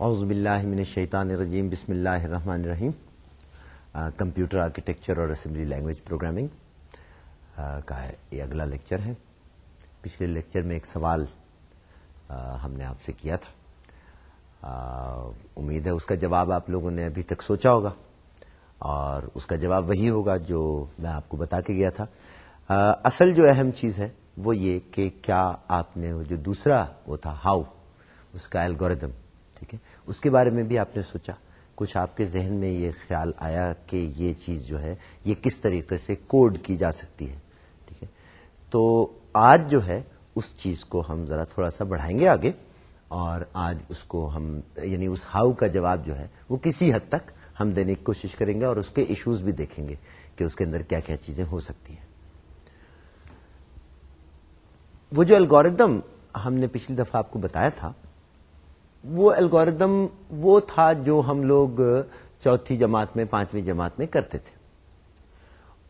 اعوذ باللہ من الشیطان الرجیم، بسم اللہ الرحمن الرحیم. کمپیوٹر آرکیٹیکچر اور اسمبلی لینگویج پروگرامنگ کا یہ اگلا لیکچر ہے۔ پچھلے لیکچر میں ایک سوال ہم نے آپ سے کیا تھا۔ امید ہے اس کا جواب آپ لوگوں نے ابھی تک سوچا ہوگا، اور اس کا جواب وہی ہوگا جو میں آپ کو بتا کے گیا تھا۔ اصل جو اہم چیز ہے وہ یہ کہ کیا آپ نے جو دوسرا وہ تھا، ہاؤ، اس کا الگوریدم ٹھیک ہے؟ اس کے بارے میں بھی آپ نے سوچا۔ کچھ آپ کے ذہن میں یہ خیال آیا کہ یہ چیز جو ہے، یہ کس طریقے سے کوڈ کی جا سکتی ہے؟ ٹھیک ہے؟ تو آج جو ہے، اس چیز کو ہم ذرا تھوڑا سا بڑھائیں گے آگے۔ اور آج اس کو ہم یعنی اس ہاؤ کا جواب جو ہے، وہ کسی حد تک ہم دینے کی کوشش کریں گے اور اس کے ایشوز بھی دیکھیں گے کہ اس کے اندر کیا کیا چیزیں ہو سکتی ہیں۔ وہ جو الگوریدم ہم نے پچھلی دفعہ آپ کو بتایا تھا وہ الگوریدم وہ تھا جو ہم لوگ چوتھی جماعت میں، پانچویں جماعت میں کرتے تھے۔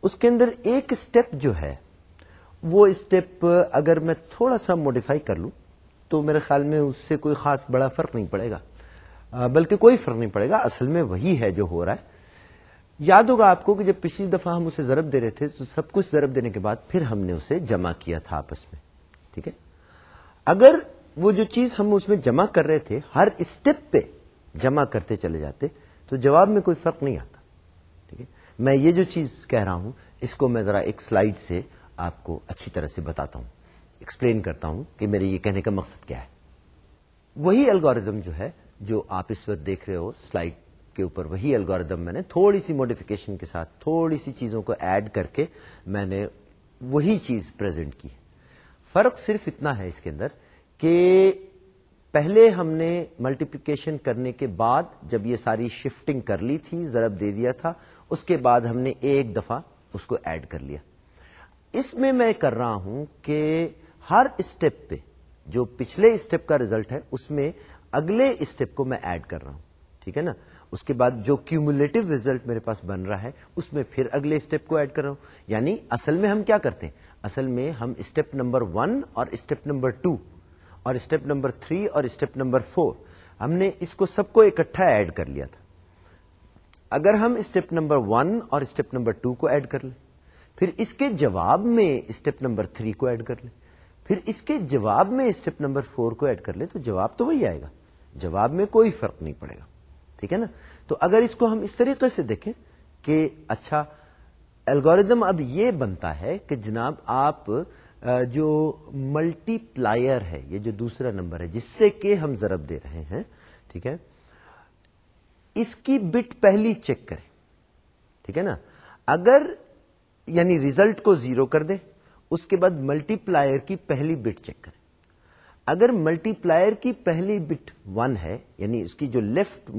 اس کے اندر ایک اسٹیپ جو ہے، وہ اسٹیپ اگر میں تھوڑا سا موڈیفائی کر لوں، تو میرے خیال میں اس سے کوئی خاص بڑا فرق نہیں پڑے گا۔ بلکہ کوئی فرق نہیں پڑے گا، اصل میں وہی ہے جو ہو رہا ہے۔ یاد ہوگا آپ کو کہ جب پچھلی دفعہ ہم اسے ضرب دے رہے تھے، تو سب کچھ ضرب دینے کے بعد پھر ہم نے اسے جمع کیا تھا آپس میں، ٹھیک ہے؟ اگر وہ جو چیز ہم اس میں جمع کر رہے تھے، ہر اسٹیپ پہ جمع کرتے چلے جاتے، تو جواب میں کوئی فرق نہیں آتا۔ ٹھیک ہے؟ میں یہ جو چیز کہہ رہا ہوں، اس کو میں ذرا ایک سلائیڈ سے آپ کو اچھی طرح سے بتاتا ہوں ایکسپلین کرتا ہوں کہ میرے یہ کہنے کا مقصد کیا ہے۔ وہی الگوریدم جو ہے، جو آپ اس وقت دیکھ رہے ہو سلائڈ کے اوپر وہی الگوریدم میں نے تھوڑی سی موڈیفکیشن کے ساتھ، تھوڑی سی چیزوں کو ایڈ کر کے میں نے وہی چیز پرزینٹ کی۔ فرق صرف اتنا ہے اس کے اندر کہ پہلے ہم نے ملٹیپلیکیشن کرنے کے بعد جب یہ ساری شفٹنگ کر لی تھی، ضرب دے دیا تھا، اس کے بعد ہم نے ایک دفعہ اس کو ایڈ کر لیا۔ اس میں میں کر رہا ہوں کہ ہر اسٹیپ پہ، جو پچھلے اسٹیپ کا ریزلٹ ہے، اس میں اگلے اسٹیپ کو میں ایڈ کر رہا ہوں۔ ٹھیک ہے نا؟ اس کے بعد جو کیومولیٹو ریزلٹ میرے پاس بن رہا ہے، اس میں پھر اگلے اسٹیپ کو ایڈ کر رہا ہوں۔ یعنی اصل میں ہم کیا کرتے ہیں؟ اصل میں ہم اسٹیپ نمبر ون اور اسٹیپ نمبر ٹو اور اسٹیپ نمبر تھری اور اسٹیپ نمبر فور ہم نے اس کو سب کو اکٹھا ایڈ کر لیا تھا۔ اگر ہم اسٹیپ نمبر ون اور اسٹیپ نمبر ٹو کو ایڈ کر لیں، پھر اس کے جواب میں اسٹیپ نمبر تھری کو ایڈ کر لیں۔ پھر اس کے جواب میں اسٹیپ نمبر فور کو ایڈ کر لیں، تو جواب تو وہی آئے گا۔ جواب میں کوئی فرق نہیں پڑے گا۔ ٹھیک ہے نا؟ تو اگر اس کو ہم اس طریقے سے دیکھیں کہ اچھا الگوریدم اب یہ بنتا ہے کہ جناب آپ جو ملٹی پلائر ہے، یہ جو دوسرا نمبر ہے، جس سے کہ ہم ضرب دے رہے ہیں، ٹھیک ہے؟ اس کی بٹ پہلی چیک کریں، ٹھیک ہے نا؟ اگر یعنی ریزلٹ کو زیرو کر دیں، اس کے بعد ملٹی پلائر کی پہلی بٹ چیک کریں۔ اگر ملٹی پلائر کی پہلی بٹ ون ہے یعنی اس کی جو لیفٹ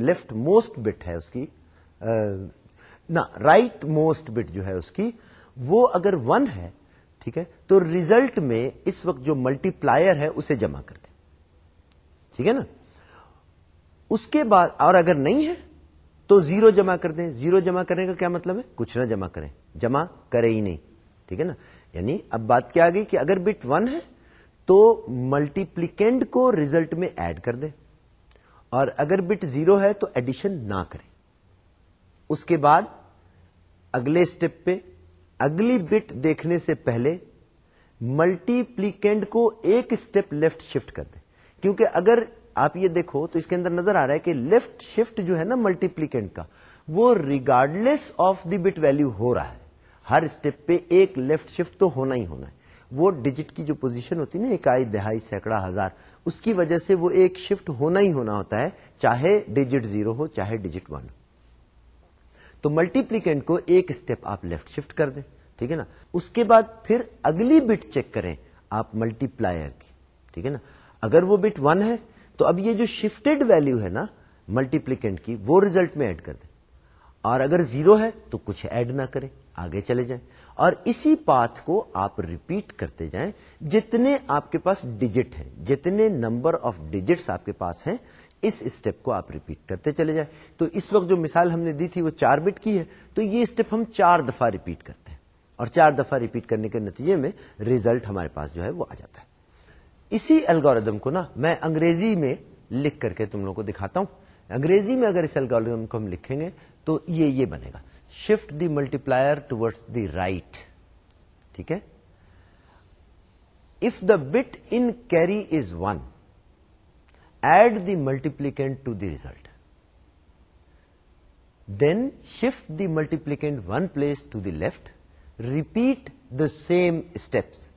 لیفٹ موسٹ بٹ ہے اس کی نہ، رائٹ موسٹ بٹ جو ہے اس کی، وہ اگر ون ہے ٹھیک ہے؟ تو ریزلٹ میں اس وقت جو ملٹی پلائر ہے اسے جمع کر دیں۔ ٹھیک ہے نا؟ اس کے بعد اور اگر نہیں ہے تو زیرو جمع کر دیں۔ زیرو جمع کرنے کا کیا مطلب ہے؟ کچھ نہ جمع کریں۔ جمع کرے ہی نہیں۔ ٹھیک ہے نا؟ یعنی اب بات کیا آ گئی کہ اگر بٹ ون ہے تو ملٹیپلیکینڈ کو ریزلٹ میں ایڈ کر دیں۔ اور اگر بٹ زیرو ہے تو ایڈیشن نہ کریں۔ اس کے بعد اگلے اسٹیپ پہ اگلی بٹ دیکھنے سے پہلے ملٹی پلیکینڈ کو ایک اسٹیپ لیفٹ شفٹ کر دیں۔ کیونکہ اگر آپ یہ دیکھو تو اس کے اندر نظر آ رہا ہے کہ لیفٹ شفٹ جو ہے نا ملٹی پلیکینڈ کا، وہ regardless of the bit value ہو رہا ہے۔ ہر اسٹیپ پہ ایک لیفٹ شفٹ تو ہونا ہی ہونا ہے۔ وہ ڈیجٹ کی جو پوزیشن ہوتی ہے نا ایک آئی دہائی، سینکڑا، ہزار، اس کی وجہ سے وہ ایک شفٹ ہونا ہی ہونا ہوتا ہے، چاہے ڈیجٹ زیرو ہو، چاہے ڈیجٹ ون ہو۔ تو ملٹیپلیکینٹ کو ایک اسٹیپ آپ لیفٹ شفٹ کر دیں۔ ٹھیک ہے نا؟ اس کے بعد پھر اگلی بٹ چیک کریں آپ ملٹی پلائر کی، ٹھیک ہے نا؟ اگر وہ بٹ ون ہے، تو اب یہ جو شفٹیڈ ویلو ہے نا ملٹیپلیکینٹ کی، وہ ریزلٹ میں ایڈ کر دیں۔ اور اگر زیرو ہے، تو کچھ ایڈ نہ کریں، آگے چلے جائیں۔ اور اسی پاتھ کو آپ ریپیٹ کرتے جائیں، جتنے آپ کے پاس ڈیجٹ ہیں، جتنے نمبر آف ڈیجٹس آپ کے پاس ہیں، اس اسٹیپ کو آپ ریپیٹ کرتے چلے جائیں۔ تو اس وقت جو مثال ہم نے دی تھی، وہ چار بٹ کی ہے، تو یہ اسٹیپ ہم چار دفعہ ریپیٹ کرتے ہیں۔ اور چار دفعہ ریپیٹ کرنے کے نتیجے میں ریزلٹ ہمارے پاس جو ہے وہ آ جاتا ہے۔ اسی الگوریدم کو نا میں انگریزی میں لکھ کر کے تم لوگوں کو دکھاتا ہوں۔ انگریزی میں اگر اس الگوریدم کو ہم لکھیں گے تو یہ یہ بنے گا۔ شفٹ دی ملٹی پلائر ٹوڈ دی رائٹ ٹھیک ہے؟ If the bit in carry is one add the multiplicand to the result then shift the multiplicand one place to the left repeat the same steps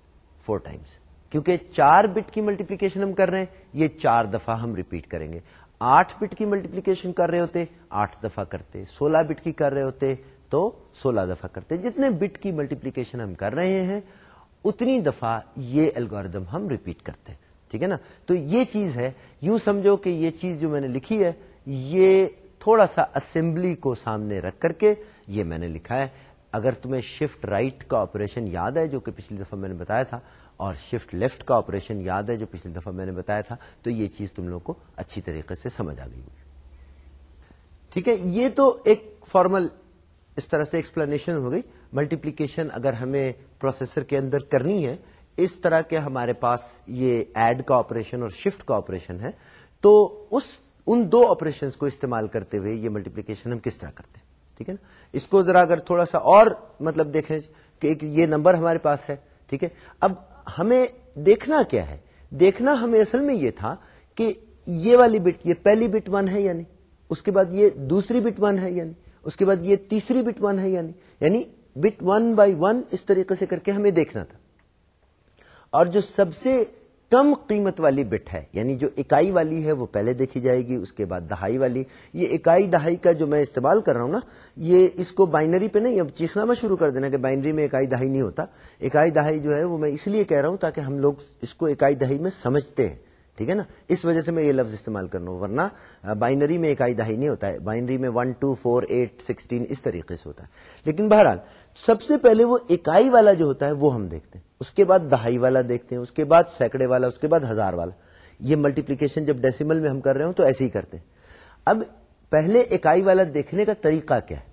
four times کیونکہ چار but کی multiplication ہم کر رہے ہیں، یہ چار دفعہ ہم ریپیٹ کریں گے۔ آٹھ بٹ کی ملٹیپلیکیشن کر رہے ہوتے، آٹھ دفعہ کرتے۔ سولہ بٹ کی کر رہے ہوتے، تو سولہ دفعہ کرتے۔ جتنے بٹ کی ملٹیپلیکیشن ہم کر رہے ہیں، اتنی دفعہ یہ الگوریدم ہم ریپیٹ کرتے ہیں۔ ٹھیک ہے نا؟ تو یہ چیز ہے، یوں سمجھو کہ یہ چیز جو میں نے لکھی ہے، یہ تھوڑا سا اسمبلی کو سامنے رکھ کر کے یہ میں نے لکھا ہے۔ اگر تمہیں شفٹ رائٹ کا آپریشن یاد ہے جو کہ پچھلی دفعہ میں نے بتایا تھا اور شفٹ لیفٹ کا آپریشن یاد ہے جو پچھلی دفعہ میں نے بتایا تھا، تو یہ چیز تم لوگ کو اچھی طریقے سے سمجھ آ گئی ہوگی۔ ٹھیک ہے، یہ تو ایک فارمل اس طرح سے ایکسپلینیشن ہو گئی۔ ملٹیپلیکیشن اگر ہمیں پروسیسر کے اندر کرنی ہے، اس طرح کے ہمارے پاس یہ ایڈ کا آپریشن اور شفٹ کا آپریشن ہے، تو اس، ان دو آپریشن کو استعمال کرتے ہوئے یہ ملٹیپلیکیشن ہم کس طرح کرتے ہیں؟ ٹھیک ہے نا؟ اس کو ذرا اگر تھوڑا سا اور مطلب دیکھیں کہ ایک یہ نمبر ہمارے پاس ہے، ٹھیک ہے؟ اب ہمیں دیکھنا کیا ہے؟ دیکھنا ہمیں اصل میں یہ تھا کہ یہ والی بٹ، یہ پہلی بٹ ون ہے یعنی؟ اس کے بعد یہ دوسری بٹ ون ہے یعنی؟ اس کے بعد یہ تیسری بٹ ون ہے یعنی؟ یعنی بٹ ون بائی ون اس طریقے سے کر کے ہمیں دیکھنا تھا۔ اور جو سب سے کم قیمت والی بٹ ہے یعنی جو اکائی والی ہے وہ پہلے دیکھی جائے گی، اس کے بعد دہائی والی۔ یہ اکائی دہائی کا جو میں استعمال کر رہا ہوں نا، یہ اس کو بائنری پہ نہیں، اب چیخنا میں شروع کر دینا کہ بائنری میں اکائی دہائی نہیں ہوتا۔ اکائی دہائی جو ہے وہ میں اس لیے کہہ رہا ہوں تاکہ ہم لوگ اس کو اکائی دہائی میں سمجھتے ہیں۔ ٹھیک ہے نا؟ اس وجہ سے میں یہ لفظ استعمال کرنا ہوں، ورنہ بائنری میں اکائی دہائی نہیں ہوتا ہے۔ بائنری میں one two four eight sixteen اس طریقے سے ہوتا ہے۔ لیکن بہرحال، سب سے پہلے وہ اکائی والا جو ہوتا ہے وہ ہم دیکھتے ہیں۔ اس کے بعد دہائی والا دیکھتے ہیں، اس کے بعد سینکڑے والا، اس کے بعد ہزار والا۔ یہ ملٹیپلیکیشن جب ڈیسیمل میں ہم کر رہے ہوں تو ایسے ہی کرتے ہیں۔ اب پہلے اکائی والا دیکھنے کا طریقہ کیا ہے؟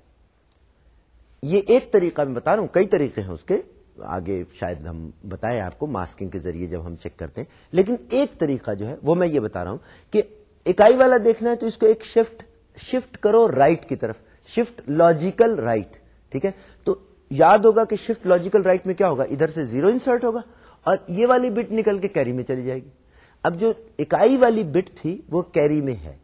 یہ ایک طریقہ میں بتا رہا ہوں، کئی طریقے ہیں اس کے۔ آگے شاید ہم بتائیں آپ کو ماسکنگ کے ذریعے جب ہم چیک کرتے ہیں۔ لیکن ایک طریقہ جو ہے، وہ میں یہ بتا رہا ہوں کہ اکائی والا دیکھنا ہے تو اس کو ایک شفٹ شفٹ کرو رائٹ کی طرف شفٹ لاجیکل رائٹ ٹھیک ہے؟ تو یاد ہوگا کہ شفٹ لاجیکل رائٹ میں کیا ہوگا؟ ادھر سے زیرو انسرٹ ہوگا اور یہ والی بٹ نکل کے کیری میں چلی جائے گی۔ اب جو اکائی والی بٹ تھی وہ کیری میں ہے،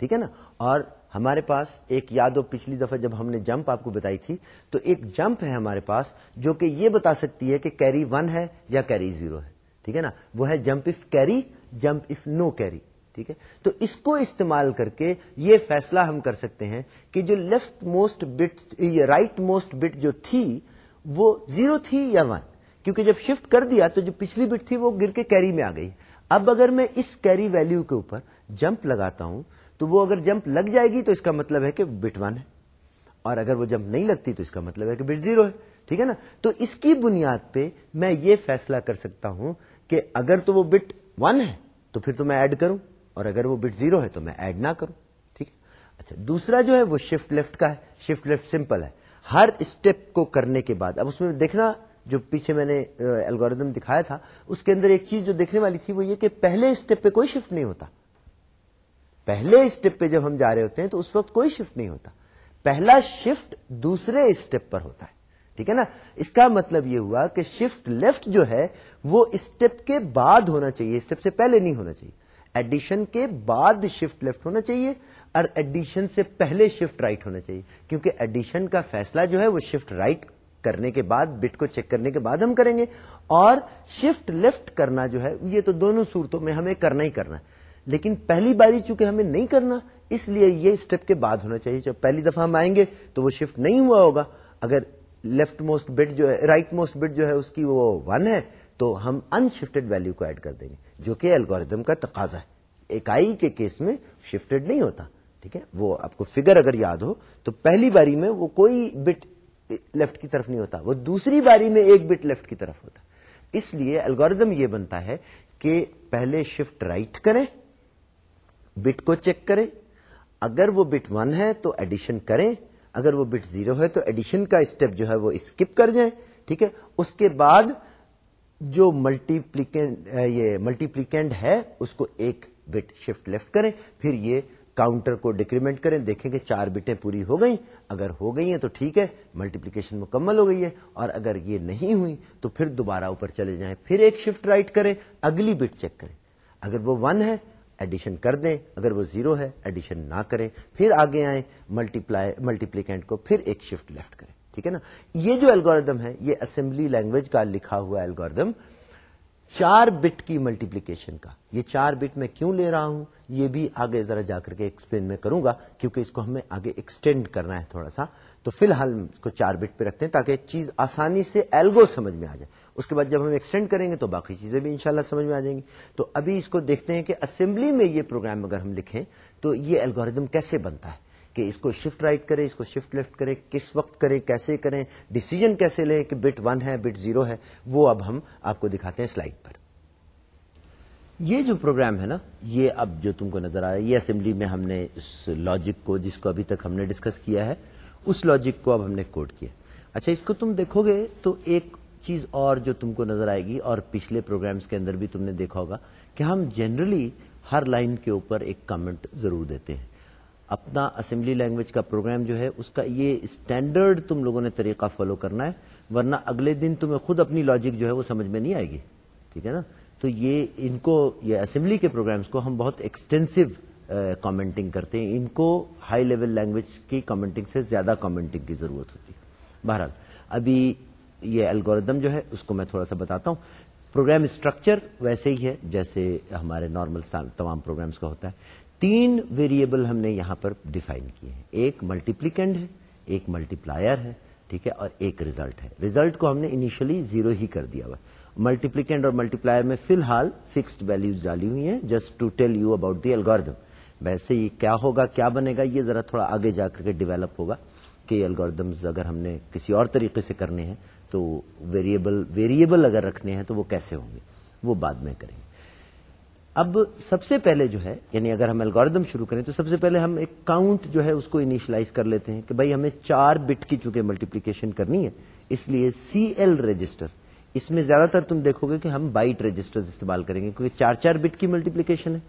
ٹھیک ہے نا؟ اور ہمارے پاس ایک یاد ہو، پچھلی دفعہ جب ہم نے جمپ آپ کو بتائی تھی، تو ایک جمپ ہے ہمارے پاس جو کہ یہ بتا سکتی ہے کہ کیری ون ہے یا کیری زیرو ہے، ٹھیک ہے نا؟ وہ ہے jump if carry jump if no carry ٹھیک ہے؟ تو اس کو استعمال کر کے یہ فیصلہ ہم کر سکتے ہیں کہ جو leftmost bit rightmost bit جو تھی، وہ زیرو تھی یا ون کیونکہ جب شفٹ کر دیا تو جو پچھلی بٹ تھی وہ گر کے کیری میں آ گئی۔ اب اگر میں اس کیری ویلو کے اوپر جمپ لگاتا ہوں، تو وہ اگر جمپ لگ جائے گی تو اس کا مطلب ہے کہ بٹ ون ہے۔ اور اگر وہ جمپ نہیں لگتی تو اس کا مطلب ہے کہ بٹ زیرو ہے۔ ٹھیک ہے نا؟ تو اس کی بنیاد پہ میں یہ فیصلہ کر سکتا ہوں کہ اگر تو وہ بٹ ون ہے تو پھر تو میں ایڈ کروں۔ اور اگر وہ بٹ زیرو ہے تو میں ایڈ نہ کروں، ٹھیک ہے؟ اچھا دوسرا جو ہے وہ شفٹ لیفٹ کا ہے، شفٹ لیفٹ سمپل ہے۔ ہر اسٹیپ کو کرنے کے بعد، اب اس میں دیکھنا، جو پیچھے میں نے الگوریدم دکھایا تھا، اس کے اندر ایک چیز جو دیکھنے والی تھی وہ یہ کہ پہلے اسٹیپ پہ کوئی شفٹ نہیں ہوتا۔ پہلے اسٹیپ پہ جب ہم جا رہے ہوتے ہیں تو اس وقت کوئی شفٹ نہیں ہوتا۔ پہلا شفٹ دوسرے اسٹیپ پر ہوتا ہے۔ ٹھیک ہے نا؟ اس کا مطلب یہ ہوا کہ شفٹ لیفٹ جو ہے وہ اسٹیپ کے بعد ہونا چاہیے، اسٹیپ سے پہلے نہیں ہونا چاہیے۔ ایڈیشن کے بعد شفٹ لیفٹ ہونا چاہیے اور ایڈیشن سے پہلے شفٹ رائٹ ہونا چاہیے۔ کیونکہ ایڈیشن کا فیصلہ جو ہے وہ شفٹ رائٹ کرنے کے بعد بٹ کو چیک کرنے کے بعد ہم کریں گے۔ اور شفٹ لیفٹ کرنا جو ہے، یہ تو دونوں صورتوں میں ہمیں کرنا ہی کرنا ہے۔ لیکن پہلی باری چونکہ ہمیں نہیں کرنا، اس لیے یہ اسٹیپ کے بعد ہونا چاہیے۔ جب پہلی دفعہ ہم آئیں گے تو وہ شفٹ نہیں ہوا ہوگا۔ اگر لیفٹ موسٹ بٹ جو ہے رائٹ موسٹ بٹ جو ہے، اس کی وہ ون ہے تو ہم ان شفٹڈ ویلو کو ایڈ کر دیں گے، جو کہ الگوریدم کا تقاضا ہے۔ اکائی کے کیس میں شفٹڈ نہیں ہوتا، ٹھیک ہے؟ وہ آپ کو فگر اگر یاد ہو، تو پہلی باری میں وہ کوئی بٹ لیفٹ کی طرف نہیں ہوتا، وہ دوسری باری میں ایک بٹ لیفٹ کی طرف ہوتا۔ اس لیے الگوریدم یہ بنتا ہے کہ پہلے شفٹ رائٹ کریں بٹ کو چیک کریں۔ اگر وہ بٹ ون ہے تو ایڈیشن کریں، اگر وہ بٹ زیرو ہے تو ایڈیشن کا اسٹیپ جو ہے وہ اسکپ کر جائیں، ٹھیک ہے؟ اس کے بعد جو ملٹی یہ ملٹیپلیکینڈ ہے، اس کو ایک بٹ شفٹ لیفٹ کریں، پھر یہ کاؤنٹر کو ڈیکریمنٹ کریں، دیکھیں کہ چار بٹیں پوری ہو گئیں۔ اگر ہو گئی ہیں تو ٹھیک ہے ملٹیپلیکیشن مکمل ہو گئی ہے۔ اور اگر یہ نہیں ہوئی تو پھر دوبارہ اوپر چلے جائیں، پھر ایک شفٹ رائٹ کریں، اگلی بٹ چیک کریں۔ اگر وہ ون ہے ایڈیشن کر دیں، اگر وہ زیرو ہے ایڈیشن نہ کریں، پھر آگے آئیں ملٹی پلائی ملٹیپلیکینٹ کو پھر ایک شفٹ لیفٹ کریں۔ ٹھیک ہے نا؟ یہ جو الگوریدم ہے، یہ اسمبلی لینگویج کا لکھا ہوا الگوریدم چار بٹ کی ملٹیپلیکیشن کا۔ یہ چار بٹ میں کیوں لے رہا ہوں؟ یہ بھی آگے ذرا جا کر کے ایکسپلین میں کروں گا، کیونکہ اس کو ہمیں آگے ایکسٹینڈ کرنا ہے تھوڑا سا۔ تو فی الحال اس کو چار بٹ پہ رکھتے ہیں تاکہ چیز آسانی سے ایلگو سمجھ میں آ جائے۔ اس کے بعد جب ہم ایکسٹینڈ کریں گے تو باقی چیزیں بھی انشاءاللہ سمجھ میں آ جائیں گی۔ تو ابھی اس کو دیکھتے ہیں کہ اسمبلی میں یہ پروگرام اگر ہم لکھیں تو یہ الگوریدم کیسے بنتا ہے؟ کہ اس کو شفٹ رائٹ کریں اس کو شفٹ لیفٹ کریں کس وقت کریں کیسے کریں ڈیسیجن کیسے لیں کہ بٹ ون ہے بٹ زیرو ہے، وہ اب ہم آپ کو دکھاتے ہیں سلائڈ پر۔ یہ جو پروگرام ہے نا، یہ اب جو تم کو نظر آ رہا ہے یہ اسمبلی میں ہم نے اس لاجک کو جس کو ابھی تک ہم نے ڈسکس کیا ہے، اس لاجک کو اب ہم نے کوڈ کیا۔ اچھا اس کو تم دیکھو گے تو ایک چیز اور جو تم کو نظر آئے گی اور پچھلے پروگرامز کے اندر بھی تم نے دیکھا ہوگا کہ ہم جنرلی ہر لائن کے اوپر ایک کمنٹ ضرور دیتے ہیں۔ اپنا اسمبلی لینگویج کا پروگرام جو ہے، اس کا یہ اسٹینڈرڈ تم لوگوں نے طریقہ فالو کرنا ہے، ورنہ اگلے دن تمہیں خود اپنی لاجک جو ہے وہ سمجھ میں نہیں آئے گی۔ ٹھیک ہے نا؟ تو یہ ان کو، یہ اسمبلی کے پروگرامز کو ہم بہت ایکسٹینسو کامنٹنگ کرتے ہیں۔ ان کو ہائی لیول لینگویج کی کامنٹنگ سے زیادہ کامنٹنگ کی ضرورت ہوتی ہے۔ بہرحال، ابھی یہ الگوریدم جو ہے، اس کو میں تھوڑا سا بتاتا ہوں۔ پروگرام اسٹرکچر ویسے ہی ہے، جیسے ہمارے نارمل تمام پروگرامز کا ہوتا ہے۔ تین ویریبل ہم نے یہاں پر ڈیفائن کیے ہیں۔ ایک ملٹیپلیکینڈ ہے، ایک ملٹی پلائر ہے، ٹھیک ہے، اور ایک ریزلٹ ہے۔ ریزلٹ کو ہم نے انیشلی زیرو ہی کر دیا ہوا۔ ملٹیپلیکینڈ اور ملٹی پلائر میں فی الحال فکسڈ ویلوز ڈالی ہوئی ہیں just to tell you about the algorithm ویسے ہی کیا ہوگا، کیا بنے گا، یہ ذرا تھوڑا آگے جا کر کے ڈیولپ ہوگا کہ الگوردمز اگر ہم نے کسی اور طریقے سے کرنے ہیں تو ویریبل ویریبل اگر رکھنے ہیں تو وہ کیسے ہوں گے، وہ بعد میں کریں گے۔ اب سب سے پہلے جو ہے یعنی اگر ہم الگوردم شروع کریں تو سب سے پہلے ہم ایک کاؤنٹ جو ہے اس کو انیشلائز کر لیتے ہیں کہ بھائی ہمیں چار بٹ کی چونکہ ملٹیپلیکیشن کرنی ہے، اس لیے سی ایل رجسٹر اس میں زیادہ تر تم دیکھو گے کہ ہم بائٹ رجسٹر استعمال کریں گے، کیونکہ چار چار بٹ کی ملٹیپلیکیشن ہے۔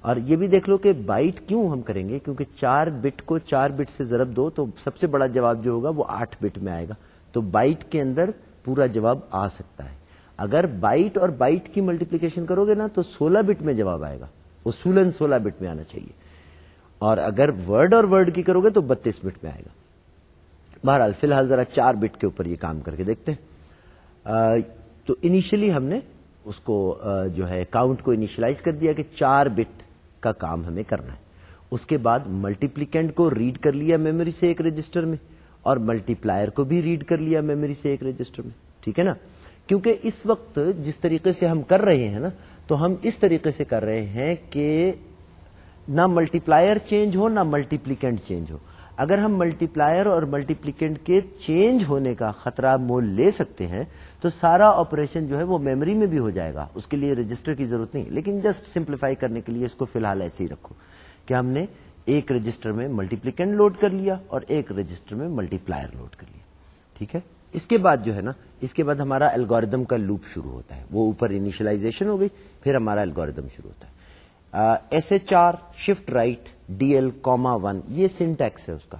اور یہ بھی دیکھ لو کہ بائٹ کیوں ہم کریں گے؟ کیونکہ چار بٹ کو چار بٹ سے ضرب دو تو سب سے بڑا جواب جو ہوگا وہ آٹھ بٹ میں آئے گا۔ تو بائٹ کے اندر پورا جواب آ سکتا ہے۔ اگر بائٹ اور بائٹ کی ملٹیپلیکیشن کرو گے نا تو سولہ بٹ میں جواب آئے گا۔ اصولن سولہ بٹ میں آنا چاہیے۔ اور اگر ورڈ اور ورڈ کی کرو گے تو بتیس بٹ میں آئے گا۔ بہرحال فی الحال ذرا چار بٹ کے اوپر یہ کام کر کے دیکھتے ہیں۔ تو انیشلی ہم نے اس کو جو ہے کاؤنٹ کو انیشلائز کر دیا کہ چار بٹ کا کام ہمیں کرنا ہے۔ اس کے بعد ملٹیپلیکینٹ کو ریڈ کر لیا میموری سے ایک رجسٹر میں اور ملٹی پلائر کو بھی ریڈ کر لیا میموری سے ایک رجسٹر میں۔ ٹھیک ہے نا؟ کیونکہ اس وقت جس طریقے سے ہم کر رہے ہیں نا، تو ہم اس طریقے سے کر رہے ہیں کہ نہ ملٹی پلائر چینج ہو، نہ ملٹیپلیکینٹ چینج ہو۔ اگر ہم ملٹی پلائر اور ملٹیپلیکینٹ کے چینج ہونے کا خطرہ مول لے سکتے ہیں، تو سارا آپریشن جو ہے وہ میموری میں بھی ہو جائے گا۔ اس کے لیے رجسٹر کی ضرورت نہیں۔ لیکن جسٹ سمپلیفائی کرنے کے لیے اس کو فی الحال ایسے ہی رکھو کہ ہم نے ایک رجسٹر میں ملٹیپلیکینٹ لوڈ کر لیا اور ایک رجسٹر میں ملٹی پلائر لوڈ کر لیا۔ ٹھیک ہے؟ اس کے بعد جو ہے نا اس کے بعد ہمارا الگوریدم کا لوپ شروع ہوتا ہے۔ وہ اوپر انیشلائزیشن ہو گئی، پھر ہمارا الگوریدم شروع ہوتا ہے۔ S H R shift right D L comma one یہ سنٹیکس ہے اس کا۔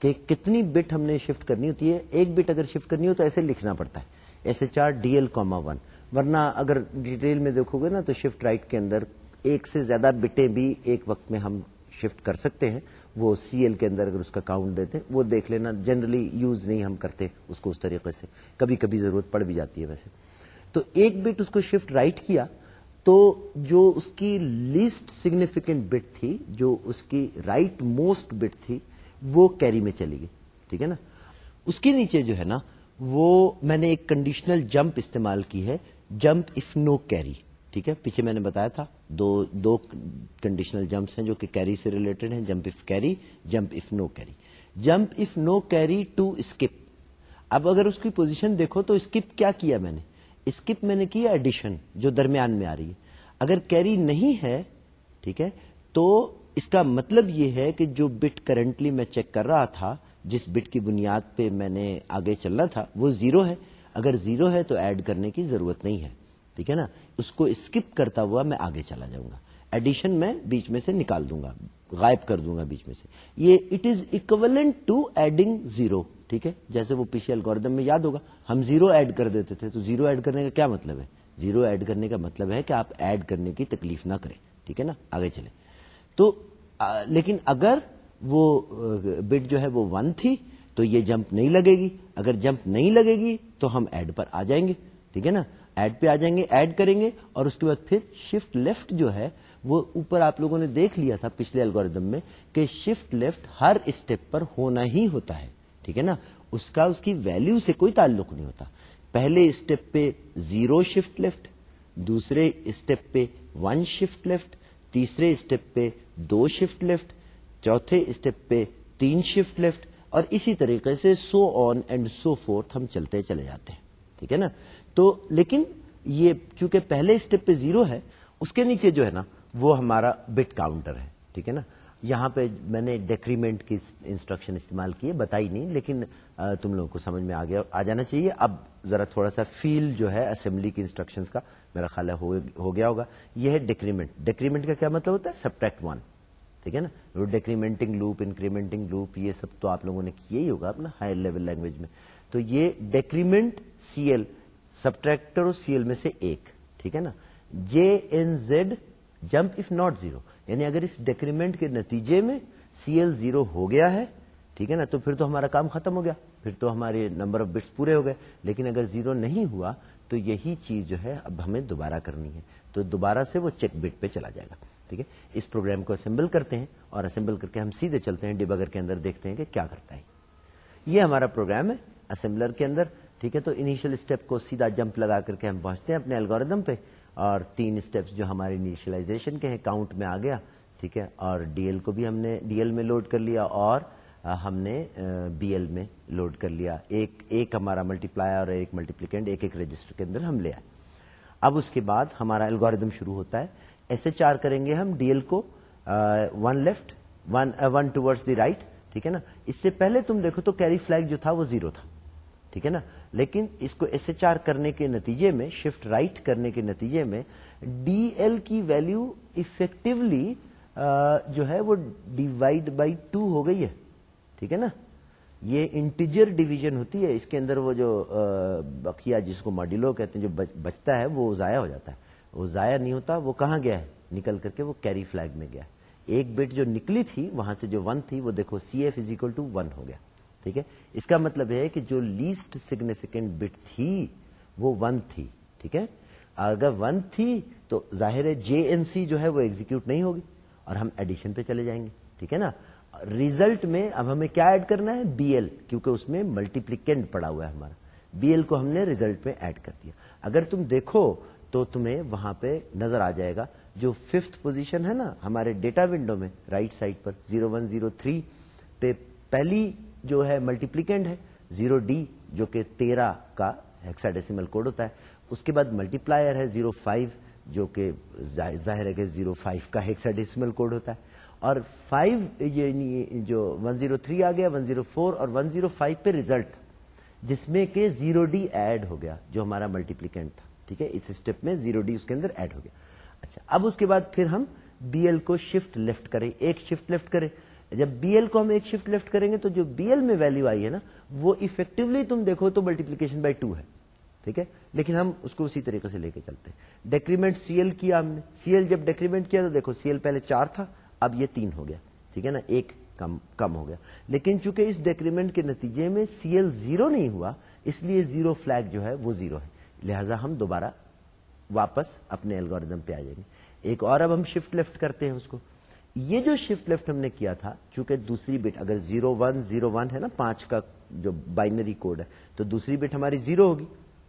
کہ کتنی بٹ ہم نے شفٹ کرنی ہوتی ہے، ایک بٹ اگر شفٹ کرنی ہو تو ایسے لکھنا پڑتا ہے۔ S H R D L comma one ورنہ اگر ڈیٹیل میں دیکھو گے نا تو شفٹ رائٹ کے اندر ایک سے زیادہ بٹیں بھی ایک وقت میں ہم شفٹ کر سکتے ہیں۔ وہ سی ایل کے اندر اگر اس کا کاؤنٹ دیتے وہ دیکھ لینا، جنرلی یوز نہیں ہم کرتے اس کو اس طریقے سے، کبھی کبھی ضرورت پڑ بھی جاتی ہے ویسے۔ تو ایک بٹ اس کو شفٹ رائٹ کیا، تو جو اس کی لیسٹ سگنیفیکینٹ بٹ تھی، جو اس کی رائٹ موسٹ بٹ تھی، وہ کیری میں چلی گئی، ٹھیک ہے نا؟ اس کے نیچے جو ہے نا، وہ میں نے ایک کنڈیشنل جمپ استعمال کی ہے، جمپ اف نو کیری۔ ٹھیک ہے؟ پیچھے میں نے بتایا تھا، دو دو کنڈیشنل جمپس ہیں جو کہ کیری سے ریلیٹڈ ہیں jump if carry jump if no carry jump if no carry to skip اب اگر اس کی پوزیشن دیکھو تو اسکپ کیا کیا میں نے؟ اسکپ میں نے کیا ایڈیشن جو درمیان میں آ رہی ہے۔ اگر کیری نہیں ہے، ٹھیک ہے، تو اس کا مطلب یہ ہے کہ جو بٹ کرنٹلی میں چیک کر رہا تھا، جس بٹ کی بنیاد پہ میں نے آگے چلنا تھا، وہ زیرو ہے۔ اگر زیرو ہے تو ایڈ کرنے کی ضرورت نہیں ہے۔ ٹھیک ہے نا؟ اس کو اسکپ کرتا ہوا میں آگے چلا جاؤں گا۔ ایڈیشن میں بیچ میں سے نکال دوں گا، غائب کر دوں گا بیچ میں سے۔ یہ it is equivalent to adding zero ٹھیک ہے؟ جیسے وہ پیچھے الگوردم میں یاد ہوگا، ہم زیرو ایڈ کر دیتے تھے، تو زیرو ایڈ کرنے کا کیا مطلب ہے؟ زیرو ایڈ کرنے کا مطلب ہے کہ آپ ایڈ کرنے کی تکلیف نہ کریں، ٹھیک ہے نا؟ آگے چلے تو لیکن اگر وہ بٹ جو ہے وہ ون تھی، تو یہ جمپ نہیں لگے گی۔ اگر جمپ نہیں لگے گی، تو ہم ایڈ پر آ جائیں گے، ٹھیک ہے نا؟ ایڈ پہ آ جائیں گے، ایڈ کریں گے، اور اس کے بعد پھر شفٹ لیفٹ جو ہے، وہ اوپر آپ لوگوں نے دیکھ لیا تھا پچھلے الگوریدم میں کہ شفٹ لیفٹ ہر اسٹیپ پر ہونا ہی ہوتا ہے، ٹھیک ہے نا؟ اس کا، اس کی ویلو سے کوئی تعلق نہیں ہوتا۔ پہلے اسٹیپ پہ زیرو شفٹ لیفٹ دوسرے اسٹیپ پہ ون شفٹ لیفٹ تیسرے اسٹیپ پہ دو شفٹ لیفٹ چوتھے اسٹیپ پہ تین شفٹ لیفٹ اور اسی طریقے سے سو آن اینڈ سو فورتھ ہم چلتے چلے جاتے ہیں، ٹھیک ہے نا؟ تو لیکن یہ چونکہ پہلے اسٹیپ پہ زیرو ہے، اس کے نیچے جو ہے نا، وہ ہمارا بٹ کاؤنٹر ہے، ٹھیک ہے نا؟ یہاں پہ میں نے ڈیکریمنٹ کی انسٹرکشن استعمال کی ہے، بتائی نہیں، لیکن تم لوگوں کو سمجھ میں آ گیا، آ جانا چاہیے۔ اب ذرا تھوڑا سا فیل جو ہے اسمبلی کی انسٹرکشن کا میرا خیال ہے ہو گیا ہوگا۔ یہ ہے ڈیکریمنٹ ڈیکریمنٹ کا کیا مطلب ہوتا ہے؟ سبٹیکٹ ون ٹھیک ہے نا؟ ڈیکریمنٹنگ لوپ انکریمنٹنگ لوپ یہ سب تو آپ لوگوں نے کیا ہی ہوگا اپنا ہائر لیول لینگویج میں۔ تو یہ ڈیکریمنٹ سی ایل سبٹریکٹر اور سی ایل میں سے ایک، ٹھیک ہے نا؟ J N Z jump if not zero یعنی اگر اس ڈیکریمنٹ کے نتیجے میں سی ایل زیرو ہو گیا ہے، ٹھیک ہے نا؟ تو پھر تو ہمارا کام ختم ہو گیا۔ پھر تو ہمارے نمبر آف بٹس پورے ہو گئے۔ لیکن اگر زیرو نہیں ہوا، تو یہی چیز جو ہے اب ہمیں دوبارہ کرنی ہے۔ تو دوبارہ سے وہ چیک بٹ پہ چلا جائے گا، ٹھیک ہے؟ اس پروگرام کو اسمبل کرتے ہیں اور اسمبل کر کے ہم سیدھے چلتے ہیں ڈیبگر کے اندر دیکھتے ہیں کہ کیا کرتا ہے۔ یہ ہمارا پروگرام ہے اسمبلر کے اندر ٹھیک ہے؟ تو انیشل اسٹیپ کو سیدھا جمپ لگا کر کے ہم پہنچتے ہیں اپنے الگوریدم پہ اور تین اسٹیپس جو ہمارے انیشلائزیشن کے ہیں کاؤنٹ میں آ گیا، ٹھیک ہے؟ اور ڈی ایل کو بھی ہم نے ڈی ایل میں لوڈ کر لیا اور ہم نے بی ایل میں لوڈ کر لیا۔ ایک ایک ہمارا ملٹیپلائی اور ایک ملٹیپلیکینٹ ایک ایک رجسٹر کے اندر ہم لے آئے۔ اب اس کے بعد ہمارا الگوریدم شروع ہوتا ہے۔ ایسے چار کریں گے ہم ڈی ایل کو one left one one towards the right ٹھیک ہے نا؟ اس سے پہلے تم دیکھو تو کیری فلیگ جو تھا وہ زیرو تھا۔ ٹھیک ہے نا؟ لیکن اس کو ایس ایچ آر کرنے کے نتیجے میں شفٹ رائٹ کرنے کے نتیجے میں ڈی ایل کی ویلو افیکٹولی جو ہے وہ ڈیوائڈ بائی ٹو ہو گئی ہے۔ ٹھیک ہے نا؟ یہ انٹیجر ڈویژن ہوتی ہے۔ اس کے اندر وہ جو بقیہ جس کو ماڈیلو کہتے ہیں، جو بچتا ہے، وہ ضائع ہو جاتا ہے۔ وہ ضائع نہیں ہوتا، وہ کہاں گیا ہے؟ نکل کر کے وہ کیری فلیگ میں گیا ایک بٹ جو نکلی تھی، وہاں سے جو ون تھی، وہ دیکھو C F is equal to one ہو گیا۔ ٹھیک ہے؟ اس کا مطلب ہے کہ جو لیسٹ سگنیفیکینٹ بٹ تھی، وہ ون تھی، ٹھیک ہے؟ اگر ون تھی تو ظاہر ہے جے این سی جو ہے وہ ایگزیکیوٹ نہیں ہوگی اور ہم ایڈیشن پہ چلے جائیں گے، ٹھیک ہے نا؟ ریزلٹ میں اب ہمیں کیا ایڈ کرنا ہے؟ بی ایل کیونکہ اس میں ملٹیپلیکینٹ پڑا ہوا ہے ہمارا۔ بی ایل کو ہم نے ریزلٹ میں ایڈ کر دیا۔ اگر تم دیکھو تو تمہیں وہاں پہ نظر آ جائے گا، جو ففتھ پوزیشن ہے نا، ہمارے ڈیٹا ونڈو میں رائٹ right سائڈ پر زیرو ون زیرو تھری پہ پہلی جو ہے ملٹیپلیکینٹ ہے زیرو ڈی جو کہ تیرہ کا ہیکساڈیسیمل کوڈ ہوتا ہے، اس کے بعد ملٹی پلائر ہے زیرو فائیو جو کہ ظاہر ہے کہ زیرو فائیو کا ہیکساڈیسیمل کوڈ ہوتا ہے۔ اور فائیو یعنی جو ون زیرو تھری آ گیا ون زیرو فور اور ون زیرو فائیو پہ ریزلٹ جس میں کہ زیرو ڈی ایڈ ہو گیا، جو ہمارا ملٹیپلیکینٹ تھا۔ ٹھیک ہے؟ اس اسٹیپ میں زیرو ڈی اس کے اندر ایڈ ہو گیا۔ اچھا اب اس کے بعد پھر ہم بی ایل کو شفٹ لیفٹ کریں، ایک شفٹ لیفٹ کریں۔ جب بی ایل کو ہم ایک شفٹ لیفٹ کریں گے تو جو بی ایل میں ویلو آئی ہے نا، وہ افیکٹولی تم دیکھو تو ملٹیپلیکیشن بائی ٹو ہے، ٹھیک ہے؟ لیکن ہم اس کو اسی طریقے سے لے کے چلتے ہیں۔ ڈیکریمنٹ سی ایل کیا ہم نے؟ سی ایل جب ڈیکریمنٹ کیا تو دیکھو سی ایل پہلے چار تھا، اب یہ تین ہو گیا، ٹھیک ہے نا؟ ایک کم کم ہو گیا۔ لیکن چونکہ اس ڈیکریمنٹ کے نتیجے میں سی ایل زیرو نہیں ہوا، اس لیے زیرو فلگ جو ہے وہ زیرو ہے۔ لہذا ہم دوبارہ واپس اپنے الگوریدم پہ آ جائیں گے۔ ایک اور اب ہم شفٹ لیفٹ کرتے ہیں اس کو۔ یہ جو شفٹ لیفٹ ہم نے کیا تھا، چونکہ دوسری بٹ اگر زیرو ون زیرو ون ہے نا، پانچ کا جو بائنری کوڈ ہے، تو دوسری بٹ ہماری زیرو ہوگی،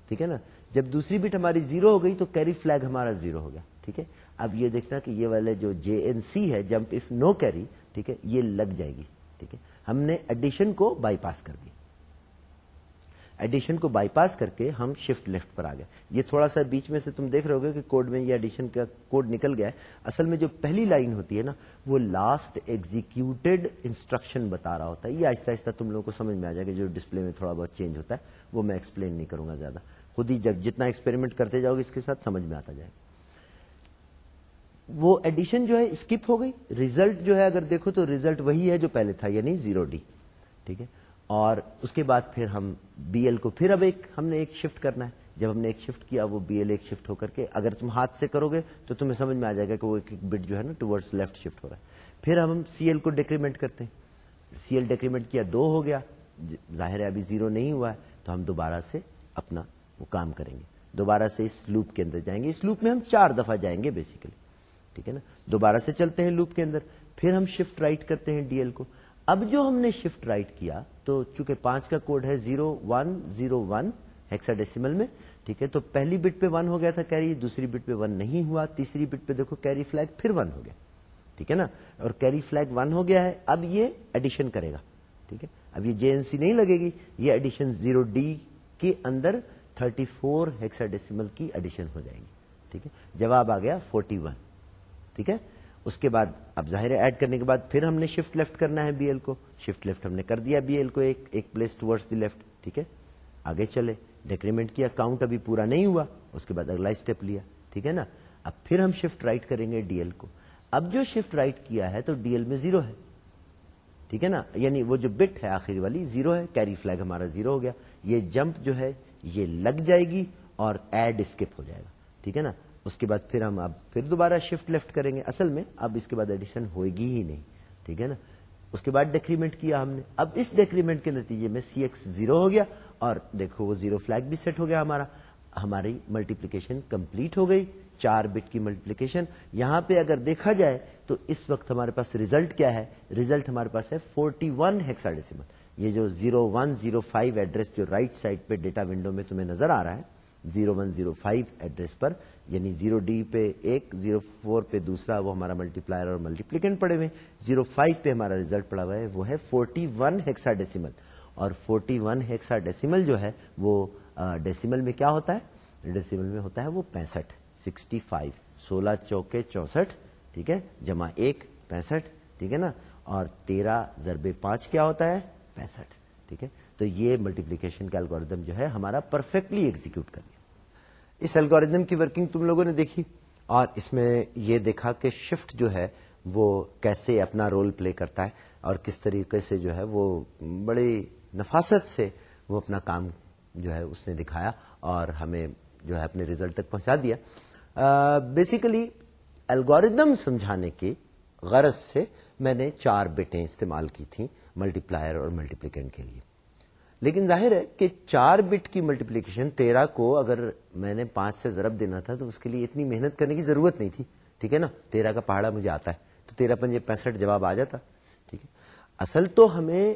ٹھیک ہے نا؟ جب دوسری بٹ ہماری زیرو ہو گئی تو کیری فلگ ہمارا زیرو ہو گیا، ٹھیک ہے؟ اب یہ دیکھنا کہ یہ والے جو جے این سی ہے جمپ اف نو کیری ٹھیک ہے؟ یہ لگ جائے گی، ٹھیک ہے؟ ہم نے ایڈیشن کو بائی پاس کر دی ایڈیشن کو بائی پاس کر کے ہم شفٹ لیفٹ پر آ گئے۔ یہ تھوڑا سا بیچ میں سے تم دیکھ رہے ہو کہ کوڈ میں یہ ایڈیشن کا کوڈ نکل گیا ہے۔ اصل میں جو پہلی لائن ہوتی ہے نا، وہ لاسٹ ایگزیکٹڈ انسٹرکشن بتا رہا ہوتا ہے۔ یہ آہستہ آہستہ تم لوگوں کو سمجھ میں آ جائے گا جو ڈسپلے میں تھوڑا بہت چینج ہوتا ہے، وہ میں ایکسپلین نہیں کروں گا زیادہ۔ خود ہی جب جتنا ایکسپیریمنٹ کرتے جاؤ گے اس کے ساتھ سمجھ میں آتا جائے وہ ایڈیشن جو ہے اسکپ ہو گئی۔ ریزلٹ جو ہے اگر دیکھو تو ریزلٹ وہی ہے جو پہلے تھا یعنی زیرو ڈی ٹھیک ہے؟ اور اس کے بعد پھر ہم بی ایل کو پھر اب ایک ہم نے ایک شفٹ کرنا ہے۔ جب ہم نے ایک شفٹ کیا، وہ بی ایل ایک شفٹ ہو کر کے اگر تم ہاتھ سے کرو گے تو تمہیں سمجھ میں آ جائے گا کہ وہ ایک بٹ جو ہے نا ٹوڈس لیفٹ شفٹ ہو رہا ہے۔ پھر ہم سی ایل کو ڈیکریمنٹ کرتے ہیں۔ سی ایل ڈیکریمنٹ کیا دو ہو گیا۔ ظاہر ہے ابھی زیرو نہیں ہوا ہے، تو ہم دوبارہ سے اپنا وہ کام کریں گے۔ دوبارہ سے اس لوپ کے اندر جائیں گے۔ اس لوپ میں ہم چار دفعہ جائیں گے بیسیکلی ٹھیک ہے نا؟ دوبارہ سے چلتے ہیں لوپ کے اندر۔ پھر ہم شفٹ رائٹ کرتے ہیں ڈی ایل کو۔ اب جو ہم نے شفٹ رائٹ کیا، تو چونکہ پانچ کا کوڈ ہے zero one zero one hexadecimal میں، ٹھیک ہے، تو پہلی بٹ پہ ون ہو گیا تھا کیری دوسری بٹ پہ ون نہیں ہوا، تیسری بٹ پہ دیکھو کیری فلیگ پھر ون ہو گیا، ٹھیک ہے نا، اور کیری فلیگ ون ہو گیا ہے، اب یہ ایڈیشن کرے گا، ٹھیک ہے، اب یہ جے این سی نہیں لگے گی، یہ ایڈیشن زیرو ڈی کے اندر تھرٹی فور ہیکسا ڈیسیمل کی ایڈیشن ہو جائے گی، ٹھیک ہے، جواب آ گیا فورٹی ون ٹھیک ہے اس کے بعد اب ظاہر ہے ایڈ کرنے کے بعد پھر ہم نے شفٹ لیفٹ کرنا ہے بی ایل کو۔ شفٹ لیفٹ ہم نے کر دیا بی ایل کو، ایک ایک پلیس ٹوڈس دی لیفٹ، ٹھیک ہے؟ آگے چلے۔ ڈیکریمنٹ کیا، کاؤنٹ ابھی پورا نہیں ہوا، اس کے بعد اگلا اسٹیپ لیا، ٹھیک ہے نا؟ اب پھر ہم شفٹ رائٹ کریں گے ڈی ایل کو۔ اب جو شفٹ رائٹ کیا ہے تو ڈی ایل میں زیرو ہے، ٹھیک ہے نا؟ یعنی وہ جو بٹ ہے آخری والی، زیرو ہے، کیری فلیگ ہمارا زیرو ہو گیا۔ یہ جمپ جو ہے، یہ لگ جائے گی اور ایڈ اسکپ ہو جائے گا، ٹھیک ہے نا؟ اس کے بعد پھر ہم اب پھر دوبارہ شفٹ لیفٹ کریں گے۔ اصل میں اب اس کے بعد ایڈیشن ہوئے گی ہی نہیں، ٹھیک ہے نا؟ اس کے بعد ڈیکریمنٹ کیا ہم نے۔ اب اس ڈیکریمنٹ کے نتیجے میں سی ایکس زیرو ہو گیا اور دیکھو وہ زیرو فلیگ بھی سیٹ ہو گیا ہمارا۔ ہماری ملٹیپلیکیشن کمپلیٹ ہو گئی۔ چار بٹ کی ملٹیپلیکیشن یہاں پہ اگر دیکھا جائے تو اس وقت ہمارے پاس ریزلٹ کیا ہے؟ ریزلٹ ہمارے پاس ہے فورٹی ون ہیکسا ڈیسیمل یہ جو zero one zero five address جو رائٹ سائڈ پہ ڈیٹا ونڈو میں تمہیں نظر آ رہا ہے zero one zero five address پر یعنی زیرو ڈی پہ ایک زیرو فور پہ دوسرا، وہ ہمارا ملٹی پلائر اور ملٹیپلیکینٹ پڑے ہوئے زیرو فائیو پہ ہمارا ریزلٹ پڑا ہوا ہے، وہ ہے فورٹی ون ہیکسا ڈیسیمل اور فورٹی ون ہیکسا ڈیسیمل جو ہے، وہ ڈیسیمل میں کیا ہوتا ہے؟ ڈیسیمل میں ہوتا ہے وہ پینسٹھ سکسٹی فائیو سولہ چوکے چونسٹھ، ٹھیک ہے؟ جمع ایک، پینسٹھ، ٹھیک ہے نا؟ اور تیرہ ضرب پانچ کیا ہوتا ہے؟ پینسٹھ، ٹھیک ہے؟ تو یہ ملٹیپلیکیشن کا الگوریدم جو ہے، ہمارا پرفیکٹلی ایگزیکیوٹ کر دیا۔ اس الگوریدم کی ورکنگ تم لوگوں نے دیکھی؟ اور اس میں یہ دیکھا کہ شفٹ جو ہے وہ کیسے اپنا رول پلے کرتا ہے اور کس طریقے سے جو ہے وہ بڑی نفاست سے وہ اپنا کام جو ہے اس نے دکھایا اور ہمیں جو ہے اپنے ریزلٹ تک پہنچا دیا۔ بیسیکلی الگوریدم سمجھانے کی غرض سے میں نے چار بیٹیں استعمال کی تھیں ملٹی پلائر اور ملٹیپلیکینٹ کے لیے۔ لیکن ظاہر ہے کہ چار بٹ کی ملٹیپلیکیشن تیرہ کو اگر میں نے پانچ سے ضرب دینا تھا تو اس کے لیے اتنی محنت کرنے کی ضرورت نہیں تھی، ٹھیک ہے نا؟ تیرہ کا پہاڑا مجھے آتا ہے، تو تیرہ پنجے پینسٹھ جواب آ جاتا، ٹھیک ہے؟ اصل تو ہمیں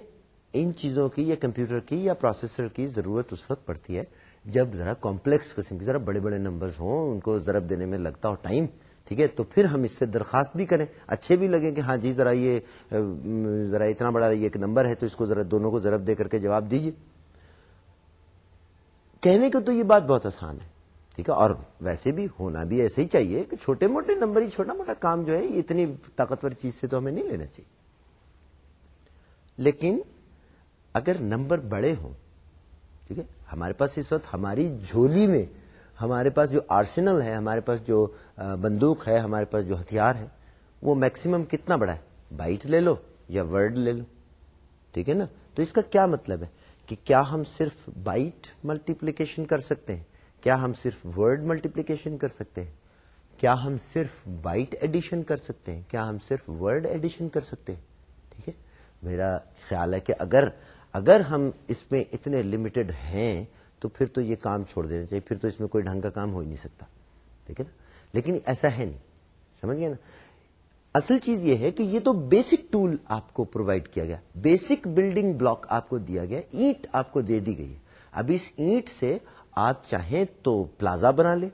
ان چیزوں کی یا کمپیوٹر کی یا پروسیسر کی ضرورت اس وقت پڑتی ہے جب ذرا کمپلیکس قسم کی، ذرا بڑے بڑے نمبرز ہوں، ان کو ضرب دینے میں لگتا ہو ٹائم ٹھیک ہے؟ تو پھر ہم اس سے درخواست بھی کریں۔ اچھے بھی لگیں کہ ہاں جی ذرا یہ ذرا اتنا بڑا یہ ایک نمبر ہے تو اس کو ذرا دونوں کو ضرب دے کر کے جواب دیجیے کہنے کو تو یہ بات بہت آسان ہے، ٹھیک ہے؟ اور ویسے بھی ہونا بھی ایسے ہی چاہیے کہ چھوٹے موٹے نمبر ہی، چھوٹا موٹا کام جو ہے، یہ اتنی طاقتور چیز سے تو ہمیں نہیں لینا چاہیے۔ لیکن اگر نمبر بڑے ہوں، ٹھیک ہے؟ ہمارے پاس اس وقت ہماری جھولی میں ہمارے پاس جو آرسنل ہے، ہمارے پاس جو بندوق ہے، ہمارے پاس جو ہتھیار ہے، وہ میکسیمم کتنا بڑا ہے؟ بائٹ لے لو یا ورڈ لے لو۔ ٹھیک ہے نا؟ تو اس کا کیا مطلب ہے؟ کہ کیا ہم صرف بائٹ ملٹیپلیکیشن کر سکتے ہیں؟ کیا ہم صرف ورڈ ملٹیپلیکیشن کر سکتے ہیں؟ کیا ہم صرف بائٹ ایڈیشن کر سکتے ہیں؟ کیا ہم صرف ورڈ ایڈیشن کر سکتے ہیں؟ ٹھیک ہے؟ میرا خیال ہے کہ اگر اگر ہم اس میں اتنے لمیٹڈ ہیں تو پھر تو یہ کام چھوڑ دینا چاہیے، پھر تو اس میں کوئی ڈھنگ کا کام ہو ہی نہیں سکتا۔ ٹھیک ہے نا؟ لیکن ایسا ہے نہیں۔ سمجھ گئے نا؟ اصل چیز یہ ہے کہ یہ تو بیسک ٹول آپ کو پرووائڈ کیا گیا۔ بیسک بلڈنگ بلاک آپ کو دیا گیا۔ اینٹ آپ کو دے دی گئی اب اس اینٹ سے آپ چاہیں تو پلازا بنا لیں،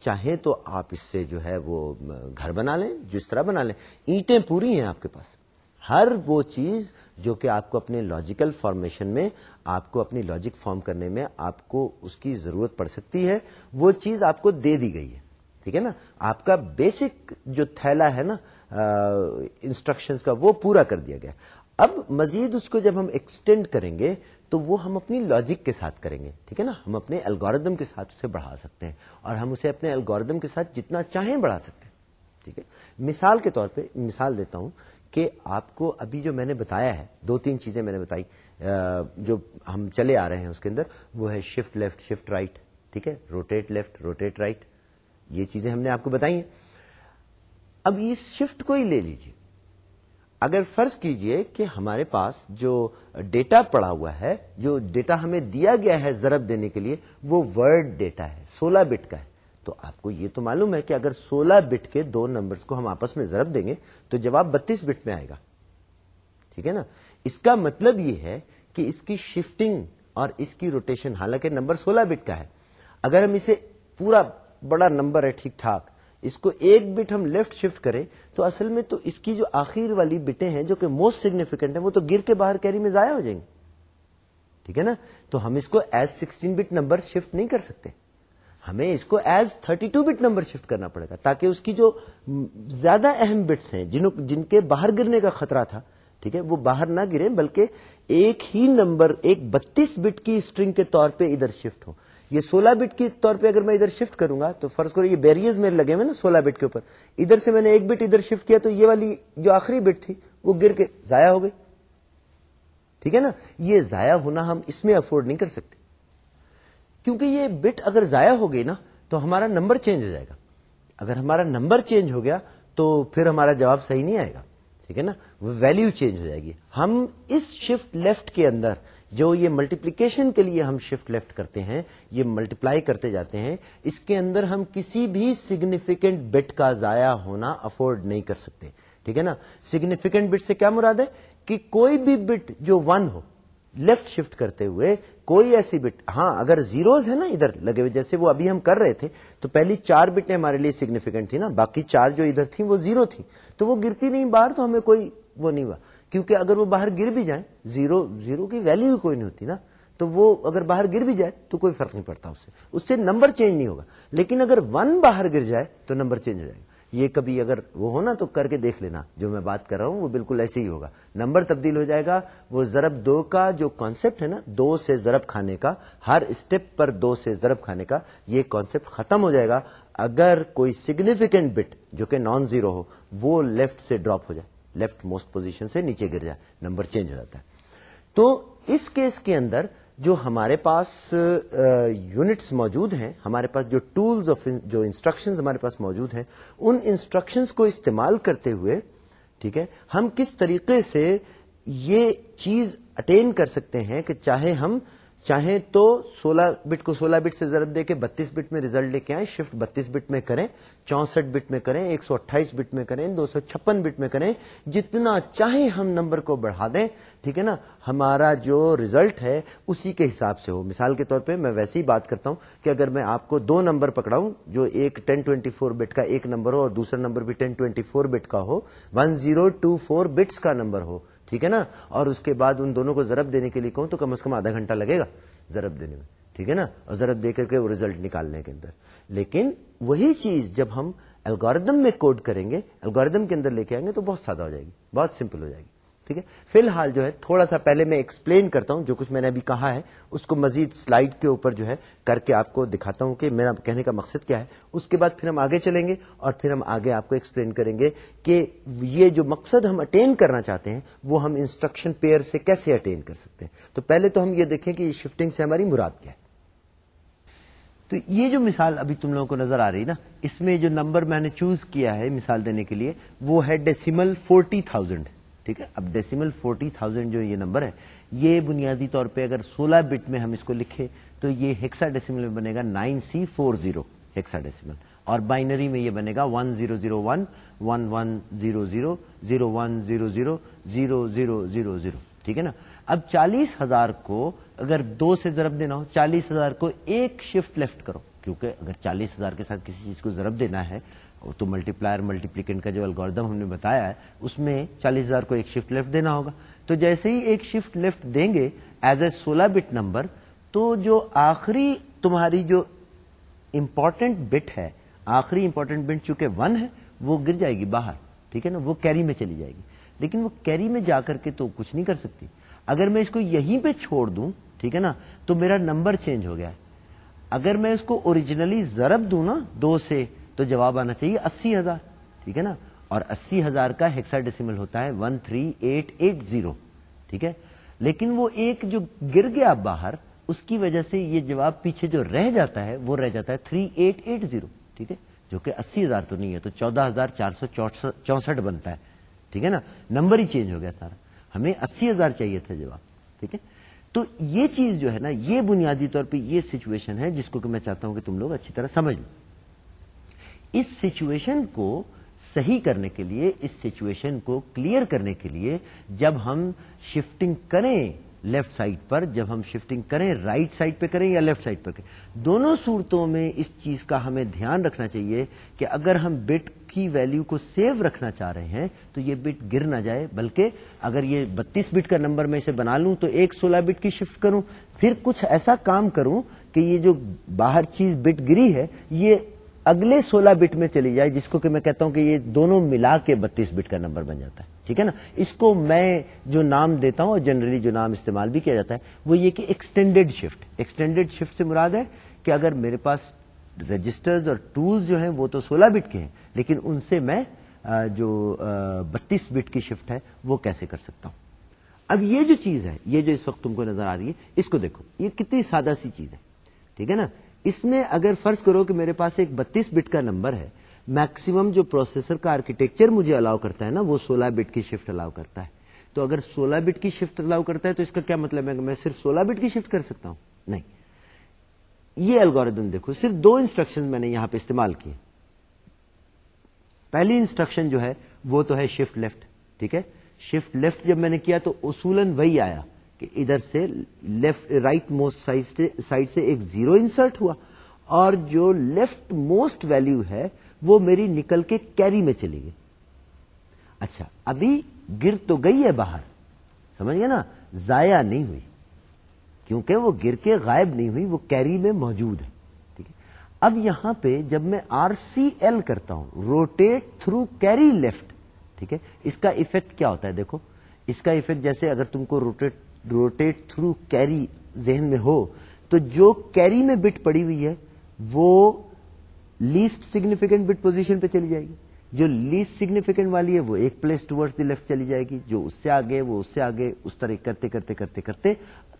چاہیں تو آپ اس سے جو ہے وہ گھر بنا لیں، جس طرح بنا لیں۔ اینٹیں پوری ہیں آپ کے پاس۔ ہر وہ چیز جو کہ آپ کو اپنے لاجیکل فارمیشن میں، آپ کو اپنی لاجک فارم کرنے میں آپ کو اس کی ضرورت پڑ سکتی ہے، وہ چیز آپ کو دے دی گئی ہے۔ ٹھیک ہے نا؟ آپ کا بیسک جو تھیلا ہے نا انسٹرکشن کا، وہ پورا کر دیا گیا۔ اب مزید اس کو جب ہم ایکسٹینڈ کریں گے، تو وہ ہم اپنی لاجک کے ساتھ کریں گے۔ ٹھیک ہے نا؟ ہم اپنے الگوردم کے ساتھ اسے بڑھا سکتے ہیں اور ہم اسے اپنے الگوردم کے ساتھ جتنا چاہیں بڑھا سکتے ہیں۔ ٹھیک ہے؟ مثال کے طور پہ، مثال دیتا ہوں کہ آپ کو ابھی جو میں نے بتایا ہے، دو تین چیزیں میں نے بتائی جو ہم چلے آ رہے ہیں اس کے اندر، وہ ہے شفٹ لیفٹ شفٹ رائٹ ٹھیک ہے؟ روٹیٹ لیفٹ روٹیٹ رائٹ یہ چیزیں ہم نے آپ کو بتائی ہیں۔ اب اس شفٹ کو ہی لے لیجیے اگر فرض کیجیے کہ ہمارے پاس جو ڈیٹا پڑا ہوا ہے، جو ڈیٹا ہمیں دیا گیا ہے ضرب دینے کے لیے، وہ ورڈ ڈیٹا ہے، سولہ بٹ کا ہے۔ تو آپ کو یہ تو معلوم ہے کہ اگر سولہ بٹ کے دو نمبرز کو ہم آپس میں ضرب دیں گے تو جواب بتیس بٹ میں آئے گا۔ ٹھیک ہے نا؟ اس کا مطلب یہ ہے کہ اس کی شفٹنگ اور اس کی روٹیشن، حالانکہ نمبر سولہ بٹ کا ہے۔ اگر ہم اسے پورا بڑا نمبر ہے، ٹھیک ٹھاک، اس کو ایک بٹ ہم لیفٹ شفٹ کریں، تو اصل میں تو اس کی جو آخر والی بٹیں ہیں، جو کہ موسٹ سگنیفیکینٹ ہیں، وہ تو گر کے باہر کیری میں ضائع ہو جائیں گے ٹھیک ہے نا؟ تو ہم اس کو as sixteen bit number shift نہیں کر سکتے۔ ہمیں اس کو as thirty two bit number shift کرنا پڑے گا تاکہ اس کی جو زیادہ اہم بٹس ہیں جن کے باہر گرنے کا خطرہ تھا، ٹھیک ہے، وہ باہر نہ گرے بلکہ ایک ہی نمبر ایک بتیس بٹ کی اسٹرنگ کے طور پہ ادھر شفٹ ہو یہ سولہ بٹ کے طور پہ اگر میں ادھر شفٹ کروں گا، تو فرض کرو یہ بیریئر میرے لگے ہوئے نا سولہ بٹ کے اوپر۔ ادھر سے میں نے ایک بٹ ادھر شفٹ کیا تو یہ والی جو آخری بٹ تھی، وہ گر کے ضائع ہو گئی۔ ٹھیک ہے نا؟ یہ ضائع ہونا ہم اس میں افورڈ نہیں کر سکتے۔ کیونکہ یہ بٹ اگر ضائع ہو گئی نا، تو ہمارا نمبر چینج ہو جائے گا۔ اگر ہمارا نمبر چینج ہو گیا، تو پھر ہمارا جواب صحیح نہیں آئے گا۔ ٹھیک ہے نا؟ وہ ویلو چینج ہو جائے گی۔ ہم اس شفٹ لیفٹ کے اندر جو یہ ملٹیپلیکیشن کے لیے ہم شفٹ لیفٹ کرتے ہیں، یہ ملٹیپلائی کرتے جاتے ہیں، اس کے اندر ہم کسی بھی سگنیفیکینٹ بٹ کا ضائع ہونا افورڈ نہیں کر سکتے۔ ٹھیک ہے نا؟ سگنیفیکینٹ بٹ سے کیا مراد ہے؟ کہ کوئی بھی بٹ جو ون ہو لیفٹ شفٹ کرتے ہوئے کوئی ایسی بٹ ہاں اگر زیروز ہے نا ادھر لگے ہوئے، جیسے وہ ابھی ہم کر رہے تھے، تو پہلی چار بٹیں ہمارے لیے سگنیفیکینٹ تھی نا، باقی چار جو ادھر تھیں وہ زیرو تھی تو وہ گرتی نہیں، باہر تو ہمیں کوئی وہ نہیں ہوا، کیونکہ اگر وہ باہر گر بھی جائیں، زیرو زیرو کی ویلو کوئی نہیں ہوتی نا، تو وہ اگر باہر گر بھی جائے تو کوئی فرق نہیں پڑتا اس سے اس سے نمبر چینج نہیں ہوگا، لیکن اگر ون باہر گر جائے تو نمبر چینج ہو جائے گا۔ یہ کبھی اگر وہ ہونا تو کر کے دیکھ لینا، جو میں بات کر رہا ہوں وہ بالکل ایسے ہی ہوگا۔ نمبر تبدیل ہو جائے گا، وہ ضرب دو کا جو کانسیپٹ ہے نا، دو سے ضرب کھانے کا، ہر اسٹیپ پر دو سے ضرب کھانے کا، یہ کانسیپٹ ختم ہو جائے گا۔ اگر کوئی سگنیفیکینٹ بٹ جو کہ نان زیرو ہو، وہ لیفٹ سے ڈراپ ہو جائے۔ لیفٹ موسٹ پوزیشن سے نیچے گر جائے۔ نمبر چینج ہو جاتا ہے۔ تو اس کیس کے اندر جو ہمارے پاس یونٹس موجود ہیں، ہمارے پاس جو ٹولز آف جو انسٹرکشنز ہمارے پاس موجود ہیں، ان انسٹرکشنز کو استعمال کرتے ہوئے، ٹھیک ہے، ہم کس طریقے سے یہ چیز اٹین کر سکتے ہیں کہ چاہے ہم چاہیں تو سولہ بٹ کو سولہ بٹ سے ضرب دے کے بتیس بٹ میں ریزلٹ لے کے آئیں، شفٹ بتیس بٹ میں کریں، چونسٹھ بٹ میں کریں، ایک سو اٹھائیس بٹ میں کریں، دو سو چھپن بٹ میں کریں، جتنا چاہیں ہم نمبر کو بڑھا دیں، ٹھیک ہے نا؟ ہمارا جو ریزلٹ ہے اسی کے حساب سے ہو۔ مثال کے طور پہ میں ویسے ہی بات کرتا ہوں کہ اگر میں آپ کو دو نمبر پکڑاؤں جو ایک ٹین ٹوینٹی فور بٹ کا ایک نمبر ہو اور دوسرا نمبر بھی ٹین ٹوینٹی فور بٹ کا ہو، one zero two four bits کا نمبر ہو ٹھیک ہے نا؟ اور اس کے بعد ان دونوں کو ضرب دینے کے لیے کہوں تو کم از کم آدھا گھنٹہ لگے گا ضرب دینے میں، ٹھیک ہے نا؟ اور ضرب دے کر کے وہ ریزلٹ نکالنے کے اندر۔ لیکن وہی چیز جب ہم الگوردم میں کوڈ کریں گے الگوردم کے اندر لے کے آئیں گے تو بہت سادہ ہو جائے گی، بہت سمپل ہو جائے گی۔ ٹھیک ہے؟ فی الحال جو ہے، تھوڑا سا پہلے میں ایکسپلین کرتا ہوں جو کچھ میں نے ابھی کہا ہے۔ اس کو مزید سلائڈ کے اوپر جو ہے کر کے آپ کو دکھاتا ہوں کہ میرا کہنے کا مقصد کیا ہے۔ اس کے بعد پھر ہم آگے چلیں گے اور پھر ہم آگے آپ کو ایکسپلین کریں گے کہ یہ جو مقصد ہم اٹین کرنا چاہتے ہیں، وہ ہم انسٹرکشن پیئر سے کیسے اٹین کر سکتے ہیں؟ تو پہلے تو ہم یہ دیکھیں کہ یہ شفٹنگ سے ہماری مراد کیا ہے۔ تو یہ جو مثال ابھی تم لوگوں کو نظر آ رہی نا، اس میں جو نمبر میں نے چوز کیا ہے مثال دینے کے لیے، وہ ہے ڈیسیمل فورٹی تھاؤزینڈ ٹھیک ہے؟ اب ڈیسیمل فورٹی تھاؤزینڈ جو یہ نمبر ہے، یہ بنیادی طور پہ اگر سولہ بٹ میں ہم اس کو لکھے تو یہ ہیکسا ڈیسیمل میں بنے گا nine C four zero hexadecimal اور بائنری میں یہ بنے گا one zero zero one one one zero zero zero one zero zero zero zero zero zero, ٹھیک ہے نا؟ اب چالیس ہزار کو اگر دو سے ضرب دینا ہو، چالیس ہزار کو ایک شفٹ لیفٹ کرو، کیونکہ اگر چالیس ہزار کے ساتھ کسی چیز کو ضرب دینا ہے تو ملٹی پلائر ملٹیپلیکینٹ کا جو الگوردم ہم نے بتایا ہے، اس میں چالیس ہزار کو ایک شفٹ لیفٹ دینا ہوگا۔ تو جیسے ہی ایک شفٹ لیفٹ دیں گے ایز اے سولہ بٹ نمبر تو جو آخری تمہاری جو امپورٹنٹ بٹ ہے، آخری امپورٹنٹ بٹ چونکہ ون ہے، وہ گر جائے گی باہر۔ ٹھیک ہے نا؟ وہ کیری میں چلی جائے گی۔ لیکن وہ کیری میں جا کر کے تو کچھ نہیں کر سکتی۔ اگر میں اس کو یہیں پہ چھوڑ دوں، ٹھیک ہے نا؟ تو میرا نمبر چینج ہو گیا۔ ہے اگر میں اس کو اوریجنلی ضرب دوں نا، دو سے تو جواب آنا چاہیے اسی ہزار، ٹھیک ہے نا؟ اور اسی ہزار کا ہیکسا ڈیسیمل ہوتا ہے one three eight eight zero ٹھیک ہے؟ لیکن وہ ایک جو گر گیا باہر، اس کی وجہ سے یہ جواب پیچھے جو رہ جاتا ہے، وہ رہ جاتا ہے تھری ایٹ ایٹ زیرو ٹھیک ہے؟ جو کہ اسی ہزار تو نہیں ہے، تو چودہ ہزار چار سو چونسٹھ بنتا ہے، ٹھیک ہے نا؟ نمبر ہی چینج ہو گیا سارا۔ ہمیں اسی ہزار چاہیے تھا جواب، ٹھیک ہے؟ تو یہ چیز جو ہے نا، یہ بنیادی طور پہ یہ سچویشن ہے جس کو کہ میں چاہتا ہوں کہ تم لوگ اچھی طرح سمجھ لو۔ اس سچویشن کو صحیح کرنے کے لیے، اس سچویشن کو کلیئر کرنے کے لیے جب ہم شفٹنگ کریں لیفٹ سائڈ پر، جب ہم شفٹنگ کریں رائٹ سائڈ پہ کریں یا لیفٹ سائڈ پر کریں، دونوں صورتوں میں اس چیز کا ہمیں دھیان رکھنا چاہیے کہ اگر ہم بٹ کی ویلو کو سیو رکھنا چاہ رہے ہیں تو یہ بٹ گر نہ جائے، بلکہ اگر یہ بتیس بٹ کا نمبر میں اسے بنا لوں تو ایک سولہ بٹ کی شفٹ کروں، پھر کچھ ایسا کام کروں کہ یہ جو باہر چیز بٹ گری ہے، یہ اگلے سولہ بٹ میں چلی جائے، جس کو کہ میں کہتا ہوں کہ یہ دونوں ملا کے بتیس بٹ کا نمبر بن جاتا ہے۔ ٹھیک ہے نا؟ اس کو میں جو نام دیتا ہوں، اور جنرلی جو نام استعمال بھی کیا جاتا ہے، وہ یہ کہ ایکسٹینڈیڈ شفٹ ایکسٹینڈیڈ شفٹ سے مراد ہے کہ اگر میرے پاس رجسٹرز اور ٹولز جو ہیں، وہ تو سولہ بٹ کے ہیں، لیکن ان سے میں جو بتیس بٹ کی شفٹ ہے، وہ کیسے کر سکتا ہوں؟ اب یہ جو چیز ہے، یہ جو اس وقت تم کو نظر آ رہی ہے، اس کو دیکھو۔ یہ کتنی سادہ سی چیز ہے۔ ٹھیک ہے نا؟ اس میں اگر فرض کرو کہ میرے پاس ایک بتیس بٹ کا نمبر ہے میکسیمم جو پروسیسر کا آرکیٹیکچر مجھے الاؤ کرتا ہے نا، وہ سولہ بٹ کی شفٹ الاؤ کرتا ہے۔ تو اگر سولہ بٹ کی شفٹ الاؤ کرتا ہے تو اس کا کیا مطلب ہے؟ کہ میں صرف سولہ بٹ کی شفٹ کر سکتا ہوں؟ نہیں۔ یہ الگوریدم دیکھو، صرف دو انسٹرکشن میں نے یہاں پہ استعمال کیے۔ پہلی انسٹرکشن جو ہے، وہ تو ہے شفٹ لیفٹ ٹھیک ہے؟ شفٹ لیفٹ جب میں نے کیا تو اصولن وہی آیا۔ کہ ادھر سے لیفٹ رائٹ موسٹ سائڈ سے ایک زیرو انسرٹ ہوا اور جو لیفٹ موسٹ ویلو ہے وہ میری نکل کے کیری میں چلی گئی۔ اچھا ابھی گر تو گئی ہے باہر۔ سمجھ گئے نا؟ ضائع نہیں ہوئی۔ کیونکہ وہ گر کے غائب نہیں ہوئی، وہ کیری میں موجود ہے۔ ٹھیک ہے؟ اب یہاں پہ جب میں آر سی ایل کرتا ہوں روٹیٹ تھرو کیری لیفٹ ٹھیک ہے؟ اس کا افیکٹ کیا ہوتا ہے؟ دیکھو، اس کا افیکٹ جیسے اگر تم کو روٹیٹ روٹیٹ تھرو کیری ذہن میں ہو، تو جو کیری میں بٹ پڑی ہوئی ہے، وہ لیسٹ سگنیفیکینٹ بٹ پوزیشن پہ چلی جائے گی۔ جو لیسٹ سگنیفیکینٹ والی ہے، وہ ایک پلیس ٹوڈ دی لیفٹ چلی جائے گی۔ جو اس سے آگے، وہ اس سے آگے، اس طرح کرتے کرتے کرتے کرتے۔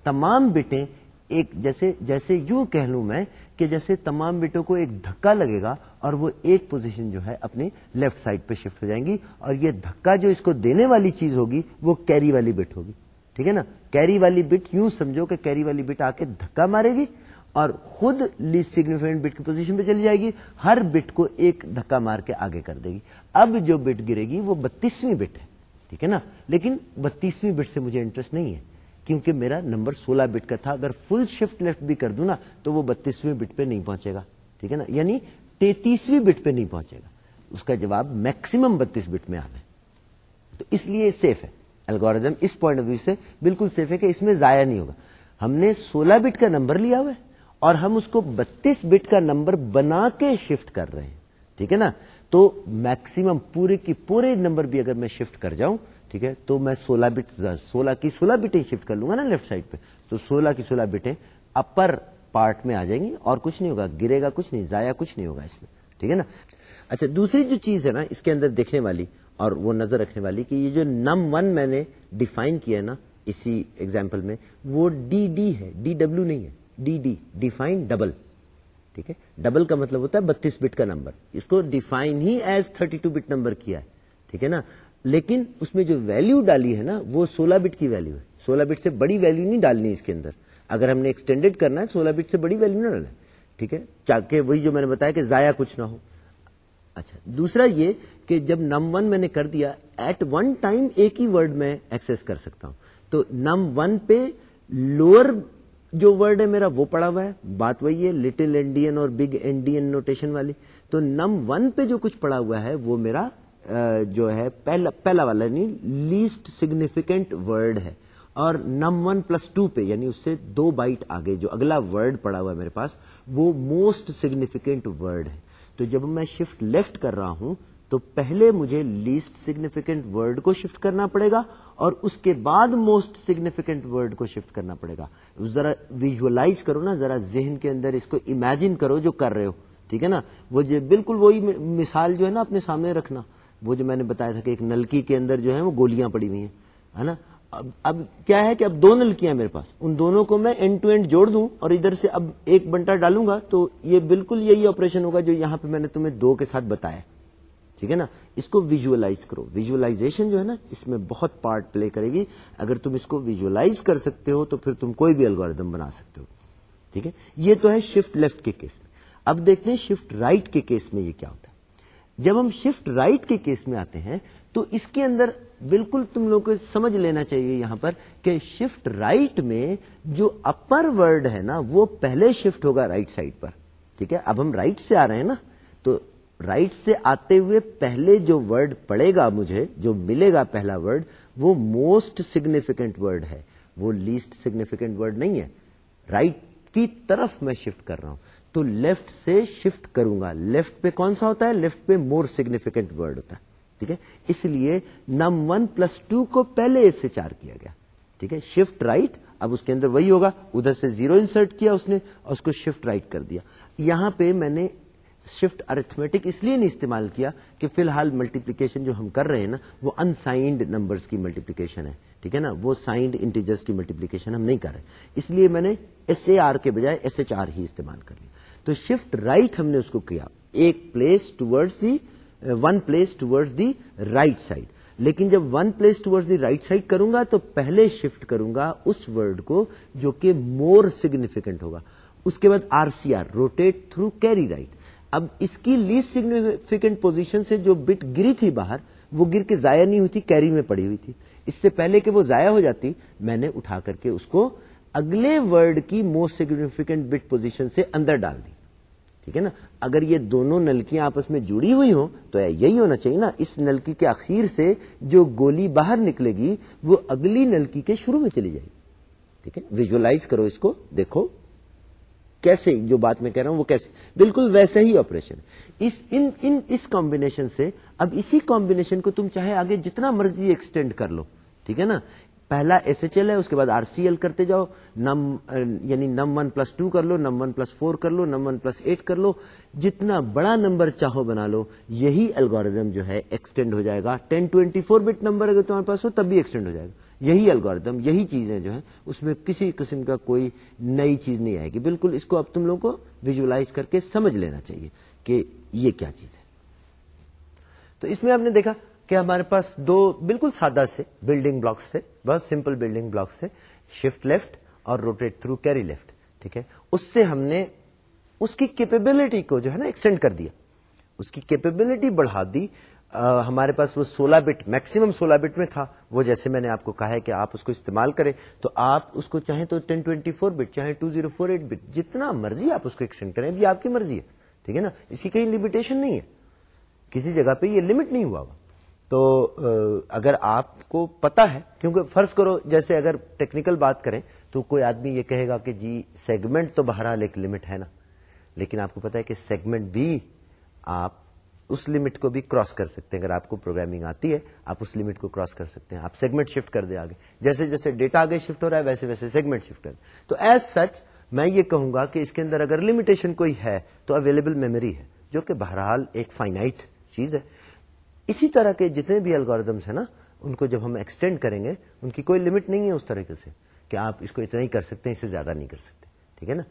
تمام بٹیں ایک، جیسے جیسے یوں کہہ لوں میں کہ جیسے تمام بٹوں کو ایک دھکا لگے گا اور وہ ایک پوزیشن جو ہے اپنی لیفٹ سائڈ پہ شفٹ ہو جائیں گی اور یہ دھکا جو اس کو دینے والی چیز ہوگی، وہ کیری والی بٹ ہوگی۔ ٹھیک ہے نا؟ کیری والی بٹ یوں سمجھو کہ کیری والی بٹ آ کے دھکا مارے گی اور خود لیس سگنیفیکینٹ بٹ کی پوزیشن پہ چلی جائے گی، ہر بٹ کو ایک دھکا مار کے آگے کر دے گی۔ اب جو بٹ گرے گی وہ بتیسویں بٹ ہے، ٹھیک ہے نا؟ لیکن بتیسویں بٹ سے مجھے انٹرسٹ نہیں ہے، کیونکہ میرا نمبر سولہ بٹ کا تھا۔ اگر فل شفٹ لیفٹ بھی کر دوں نا، تو وہ بتیسویں بٹ پہ نہیں پہنچے گا، ٹھیک ہے نا؟ یعنی تینتیسویں بٹ پہ نہیں پہنچے گا۔ اس کا جواب میکسیمم بتیس بٹ میں آنا ہے۔ تو اس لیے سیف ہے۔ الگوریزم اس پوائنٹ آف ویو سے بالکل سیف ہے کہ اس میں ضائع نہیں ہوگا۔ ہم نے سولہ بٹ کا نمبر لیا ہوا ہے اور ہم اس کو بتیس بٹ کا نمبر بنا کے شفٹ کر رہے ہیں۔ ٹھیک ہے نا؟ تو میکسیمم پورے کی پورے نمبر بھی اگر میں شفٹ کر جاؤں، ٹھیک ہے، تو میں سولہ بٹ سولہ کی سولہ بٹیں شفٹ کر لوں گا نا لیفٹ سائڈ پہ۔ تو سولہ کی سولہ بٹیں اپر پارٹ میں آ جائیں گی اور کچھ نہیں ہوگا، گرے گا کچھ نہیں، ضائع کچھ نہیں ہوگا اس میں۔ ٹھیک ہے نا؟ اچھا دوسری جو چیز ہے نا، اس کے اندر دیکھنے والی اور وہ نظر رکھنے والی کہ یہ جو نم ون میں نے ڈیفائن کیا ہے نا، اسی ایگزامپل میں، وہ ڈی ڈی ہے ڈی ڈبلو نہیں ہے ڈی ڈی ڈیفائن ڈبل ٹھیک ہے؟ ڈبل کا مطلب ہوتا ہے بتیس بٹ کا نمبر اس کو ڈیفائن ہی as thirty two bit number کیا ہے، ٹھیک ہے نا؟ لیکن اس میں جو ویلو ڈالی ہے نا، وہ سولہ بٹ کی ویلو ہے۔ سولہ بٹ سے بڑی ویلو نہیں ڈالنی اس کے اندر۔ اگر ہم نے ایکسٹینڈیڈ کرنا ہے، سولہ بٹ سے بڑی ویلو نہ ڈالنا ٹھیک ہے؟ چاہے وہی جو میں نے بتایا کہ ضائع کچھ نہ ہو۔ اچھا دوسرا یہ کہ جب نم ون میں نے کر دیا ایٹ ون ٹائم ایک ہی ورڈ میں ایکسس کر سکتا ہوں۔ تو نم ون پہ لوور جو ورڈ ہے میرا وہ پڑا ہوا ہے۔ بات وہی ہے لٹل انڈین اور بگ انڈین نوٹیشن والی۔ تو نم ون پہ جو کچھ پڑا ہوا ہے، وہ میرا جو ہے، پہلا پہلا والا یعنی لیسٹ سگنیفیکینٹ ورڈ ہے۔ اور نم ون پلس ٹو پہ یعنی اس سے دو بائٹ آگے جو اگلا ورڈ پڑا ہوا ہے میرے پاس، وہ موسٹ سگنیفیکینٹ ورڈ ہے۔ تو جب میں شفٹ لیفٹ کر رہا ہوں تو پہلے مجھے لیسٹ سگنیفیکینٹ ورڈ کو شفٹ کرنا پڑے گا اور اس کے بعد موسٹ سگنیفیکینٹ ورڈ کو شفٹ کرنا پڑے گا۔ ذرا ویژلائز کرو نا، ذرا ذہن کے اندر اس کو امیجن کرو جو کر رہے ہو۔ ٹھیک ہے نا؟ وہ بالکل وہی مثال جو ہے نا اپنے سامنے رکھنا۔ وہ جو میں نے بتایا تھا کہ ایک نلکی کے اندر جو ہے وہ گولیاں پڑی ہوئی ہیں، ہے نا؟ اب اب کیا ہے کہ اب دو نلکیاں میرے پاس۔ ان دونوں کو میں اینڈ ٹو اینڈ جوڑ دوں اور ادھر سے اب ایک بنٹا ڈالوں گا تو یہ بالکل یہی آپریشن ہوگا جو یہاں پہ میں نے تمہیں دو کے ساتھ بتایا۔ ٹھیک ہے نا؟ اس کو ویژلائز کرو۔ ویژلائزیشن جو ہے نا، اس میں بہت پارٹ پلے کرے گی۔ اگر تم اس کو ویژلائز کر سکتے ہو، تو پھر تم کوئی بھی الگوریدم بنا سکتے ہو۔ ٹھیک ہے؟ یہ تو ہے شفٹ لیفٹ کے کیس میں۔ اب دیکھتے ہیں شفٹ رائٹ کے کیس میں یہ کیا ہوتا ہے۔ جب ہم شفٹ رائٹ کے کیس میں آتے ہیں، تو اس کے اندر بالکل تم لوگ کو سمجھ لینا چاہیے یہاں پر کہ شفٹ رائٹ میں جو اپر ورڈ ہے نا، وہ پہلے شفٹ ہوگا رائٹ سائڈ پر۔ ٹھیک ہے؟ اب ہم رائٹ سے آ رہے ہیں نا، تو رائٹ سے آتے ہوئے پہلے جو ورڈ پڑے گا مجھے، جو ملے گا پہلا ورڈ، وہ موسٹ سگنیفیکینٹ ورڈ ہے۔ وہ لیسٹ سگنیفیکینٹ ورڈ نہیں ہے۔ رائٹ کی طرف میں شفٹ کر رہا ہوں۔ تو لیفٹ سے شفٹ کروں گا۔ لیفٹ پہ کون سا ہوتا ہے؟ لیفٹ پہ مور سگنیفیکینٹ ورڈ ہوتا ہے۔ ٹھیک ہے؟ اس لیے نم ون پلس ٹو کو پہلے اس سے چار کیا گیا۔ ٹھیک ہے؟ شفٹ رائٹ اب اس کے اندر وہی ہوگا۔ ادھر سے زیرو انسرٹ کیا اس نے، اور اس کو شفٹ رائٹ کر دیا۔ یہاں پہ میں نے شفٹ ارتھمیٹک اس لیے نہیں استعمال کیا کہ فی الحال ملٹیپلیکیشن جو ہم کر رہے ہیں نا، وہ انسائنڈ نمبرز کی ملٹیپلیکیشن ہے، ٹھیک ہے نا؟ وہ سائنڈ انٹیجرس کی ملٹیپلیکیشن ہم نہیں کر رہے۔ اس لیے میں نے ایس اے آر کے بجائے ایس ایچ آر ہی استعمال کر لیا۔ تو شفٹ رائٹ right ہم نے اس کو کیا۔ ایک place towards the one place towards the right side لیکن جب one place towards the right side کروں گا تو پہلے شفٹ کروں گا اس ورڈ کو جو کہ مور سگنیفیکینٹ ہوگا۔ اس کے بعد R C R rotate through carry right اب اس کی لیسٹ سگنیفیکینٹ پوزیشن سے جو بٹ گری تھی باہر، وہ گر کے ضائع نہیں ہوئی تھی کیری میں پڑی ہوئی تھی۔ اس سے پہلے کہ وہ ضائع ہو جاتی، میں نے اٹھا کر کے اس کو اگلے ورڈ کی موسٹ سگنیفیکینٹ بٹ پوزیشن سے اندر ڈال دی۔ ٹھیک ہے نا؟ اگر یہ دونوں نلکیاں آپس میں جڑی ہوئی ہوں، تو یہی ہونا چاہیے نا، اس نلکی کے اخیر سے جو گولی باہر نکلے گی، وہ اگلی نلکی کے شروع میں چلی جائے گی۔ ٹھیک ہے؟ ویژلائز کرو اس کو، دیکھو۔ کیسے جو بات میں کہہ رہا ہوں، وہ کیسے؟ بالکل ویسے ہی آپریشن اس، ان ان، اس کمبینیشن سے اب اسی کمبینیشن کو تم چاہے آگے جتنا مرضی ایکسٹینڈ کر لو، ٹھیک ہے نا؟ پہلا ایس ایچ ایل ہے، اس کے بعد آر سی ایل کرتے جاؤ، نم یعنی نم ون پلس ٹو کر لو، نم ون پلس فور کر لو، نم ون پلس ایٹ کر لو، جتنا بڑا نمبر چاہو بنا لو، یہی الگوریزم جو ہے ایکسٹینڈ ہو جائے گا ten twenty four bit number اگر تمہارے پاس ہو تب بھی ایکسٹینڈ ہو جائے گا۔ یہی الگوریدم یہی چیزیں جو ہیں، اس میں کسی قسم کا کوئی نئی چیز نہیں آئے گی۔ بالکل اس کو اب تم لوگ کو ویژلائز کر کے سمجھ لینا چاہیے کہ یہ کیا چیز ہے۔ تو اس میں آپ نے دیکھا کہ ہمارے پاس دو بالکل سادہ سے بلڈنگ بلاکس تھے، بہت سمپل بلڈنگ بلاکس تھے شفٹ لیفٹ اور روٹیٹ تھرو کیری لیفٹ ٹھیک ہے؟ اس سے ہم نے اس کی کیپیبلٹی کو جو ہے نا ایکسٹینڈ کر دیا۔ اس کی کیپیبلٹی بڑھا دی ہمارے پاس وہ سولہ بٹ میکسیمم سولہ بٹ میں تھا۔ وہ جیسے میں نے آپ کو کہا ہے کہ آپ اس کو استعمال کریں، تو آپ اس کو چاہیں تو ٹین ٹوینٹی فور بٹ چاہے two zero four eight bit جتنا مرضی آپ اس کو ایکسٹینڈ کریں بھی آپ کی مرضی ہے۔ ٹھیک ہے نا؟ اس کی کہیں لمیٹیشن نہیں ہے۔ کسی جگہ پہ یہ لمٹ نہیں ہوا ہوا۔ تو اگر آپ کو پتا ہے، کیونکہ فرض کرو، جیسے اگر ٹیکنیکل بات کریں، تو کوئی آدمی یہ کہے گا کہ جی سیگمنٹ تو بہرحال ایک لمٹ ہے نا۔ لیکن آپ کو پتا ہے کہ سیگمنٹ بھی آپ اس لمٹ کو بھی کراس کر سکتے ہیں۔ اگر آپ کو پروگرامنگ آتی ہے، آپ اس لمٹ کو کراس کر سکتے ہیں۔ آپ سیگمنٹ شفٹ کر دیں آگے۔ جیسے جیسے ڈیٹا آگے شفٹ ہو رہا ہے، ویسے ویسے سیگمنٹ شفٹ کر تو ایز سچ میں یہ کہوں گا کہ اس کے اندر اگر لمیٹیشن کوئی ہے، تو اویلیبل میموری ہے، جو کہ بہرحال ایک فائنائٹ چیز ہے۔ اسی طرح کے جتنے بھی الگوریدمس ہیں نا، ان کو جب ہم ایکسٹینڈ کریں گے، ان کی کوئی لمٹ نہیں ہے اس طریقے سے کہ آپ اس کو اتنا ہی کر سکتے ہیں، اس سے زیادہ نہیں کر سکتے۔ ٹھیک ہے نا؟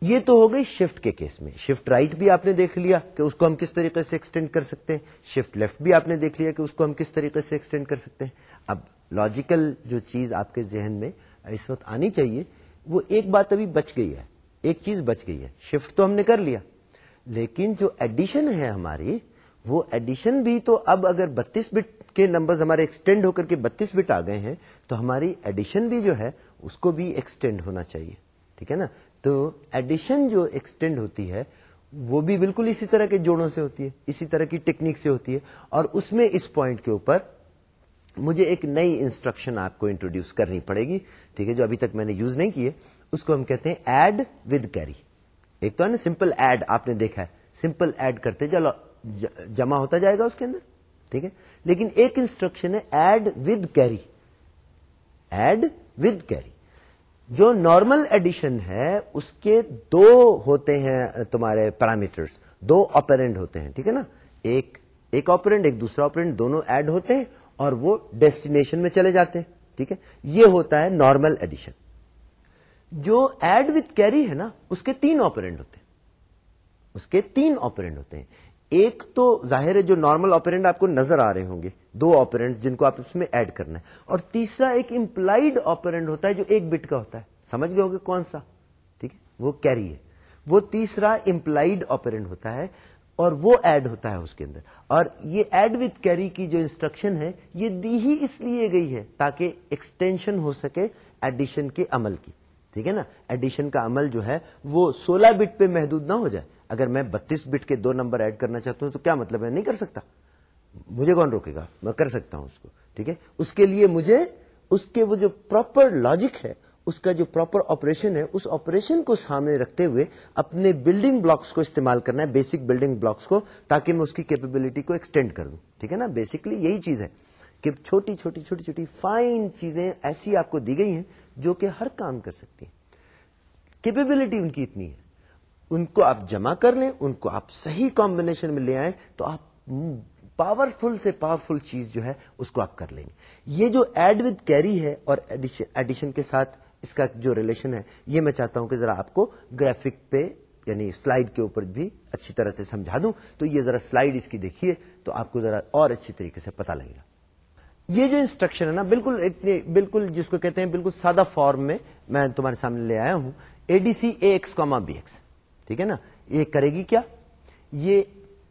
یہ تو ہو گئی شفٹ کے کیس میں۔ شفٹ رائٹ بھی آپ نے دیکھ لیا کہ اس کو ہم کس طریقے سے ایکسٹینڈ کر سکتے ہیں۔ شفٹ لیفٹ بھی آپ نے دیکھ لیا کہ اس کو ہم کس طریقے سے ایکسٹینڈ کر سکتے ہیں۔ اب لاجیکل جو چیز آپ کے ذہن میں اس وقت آنی چاہیے، وہ ایک بات ابھی بچ گئی ہے۔ ایک چیز بچ گئی ہے۔ شفٹ تو ہم نے کر لیا۔ لیکن جو ایڈیشن ہے ہماری، وہ ایڈیشن بھی تو اب اگر بتیس بٹ کے نمبر ہمارے ایکسٹینڈ ہو کر کے بتیس بٹ آ گئے ہیں، تو ہماری ایڈیشن بھی جو ہے، اس کو بھی ایکسٹینڈ ہونا چاہیے۔ ٹھیک ہے نا؟ تو ایڈیشن جو ایکسٹینڈ ہوتی ہے، وہ بھی بالکل اسی طرح کے جوڑوں سے ہوتی ہے، اسی طرح کی ٹیکنیک سے ہوتی ہے، اور اس میں اس پوائنٹ کے اوپر مجھے ایک نئی انسٹرکشن آپ کو انٹروڈیوس کرنی پڑے گی، ٹھیک ہے، جو ابھی تک میں نے یوز نہیں کیے اس کو ہم کہتے ہیں ایڈ ود کیری ایک تو ہے نا سمپل ایڈ آپ نے دیکھا ہے سمپل ایڈ کرتے چلو جمع ہوتا جائے گا اس کے اندر، ٹھیک ہے، لیکن ایک انسٹرکشن ہے add with carry add with carry جو نارمل ایڈیشن ہے، اس کے دو ہوتے ہیں تمہارے پیرامیٹرس دو اپرینٹ ہوتے ہیں، ٹھیک ہے نا؟ ایک ایک آپرینٹ ایک دوسرا آپرینٹ دونوں ایڈ ہوتے ہیں اور وہ ڈیسٹینیشن میں چلے جاتے ہیں، ٹھیک ہے؟ یہ ہوتا ہے نارمل ایڈیشن جو ایڈ وتھ کیری ہے نا، اس کے تین آپرینٹ ہوتے ہیں. اس کے تین آپرینٹ ہوتے ہیں. ایک تو ظاہر ہے جو نارمل آپرینٹ آپ کو نظر آ رہے ہوں گے، دو آپرینٹ جن کو آپ اس میں ایڈ کرنا ہے۔ اور تیسرا ایک امپلائڈ آپرینٹ ہوتا ہے جو ایک بٹ کا ہوتا ہے۔ سمجھ گئے ہوگے کون سا؟ ٹھیک ہے؟ وہ کیری ہے۔ وہ تیسرا امپلائڈ آپرینٹ ہوتا ہے اور وہ ایڈ ہوتا ہے اس کے اندر۔ اور یہ ایڈ وتھ کیری کی جو انسٹرکشن ہے، یہ دی ہی اس لیے گئی ہے تاکہ ایکسٹینشن ہو سکے ایڈیشن کے عمل کی۔ ٹھیک ہے نا؟ ایڈیشن کا عمل جو ہے، وہ سولہ بٹ پہ محدود نہ ہو جائے۔ اگر میں بتیس بٹ کے دو نمبر ایڈ کرنا چاہتا ہوں تو کیا مطلب ہے؟ نہیں کر سکتا۔ مجھے کون روکے گا؟ میں کر سکتا ہوں اس کو، ٹھیک ہے؟ اس کے لیے مجھے، اس کے وہ جو پراپر لاجک ہے، اس کا جو پراپر آپریشن ہے، اس آپریشن کو سامنے رکھتے ہوئے اپنے بلڈنگ بلاکس کو استعمال کرنا ہے بیسک بلڈنگ بلاکس کو، تاکہ میں اس کی کیپبلٹی کو ایکسٹینڈ کر دوں۔ ٹھیک ہے نا؟ بیسکلی یہی چیز ہے کہ چھوٹی چھوٹی چھوٹی چھوٹی فائن چیزیں ایسی آپ کو دی گئی ہیں جو کہ ہر کام کر سکتی ہیں۔ کیپبلٹی ان کی اتنی ہے۔ ان کو آپ جمع کر لیں، ان کو آپ صحیح کمبینیشن میں لے آئیں، تو آپ پاورفل سے پاورفل چیز جو ہے، اس کو آپ کر لیں گے۔ یہ جو ایڈ وتھ کیری ہے اور ایڈیشن کے ساتھ اس کا جو ریلیشن ہے، یہ میں چاہتا ہوں کہ ذرا آپ کو گرافک پہ یعنی سلائڈ کے اوپر بھی اچھی طرح سے سمجھا دوں۔ تو یہ ذرا سلائڈ اس کی دیکھیے، تو آپ کو ذرا اور اچھی طریقے سے پتا لگے گا۔ یہ جو انسٹرکشن ہے نا، بالکل بالکل جس کو کہتے ہیں، بالکل سادہ فارم میں میں تمہارے سامنے لے آیا ہوں۔ A D C A X comma B X ٹھیک ہے نا؟ یہ کرے گی کیا؟ یہ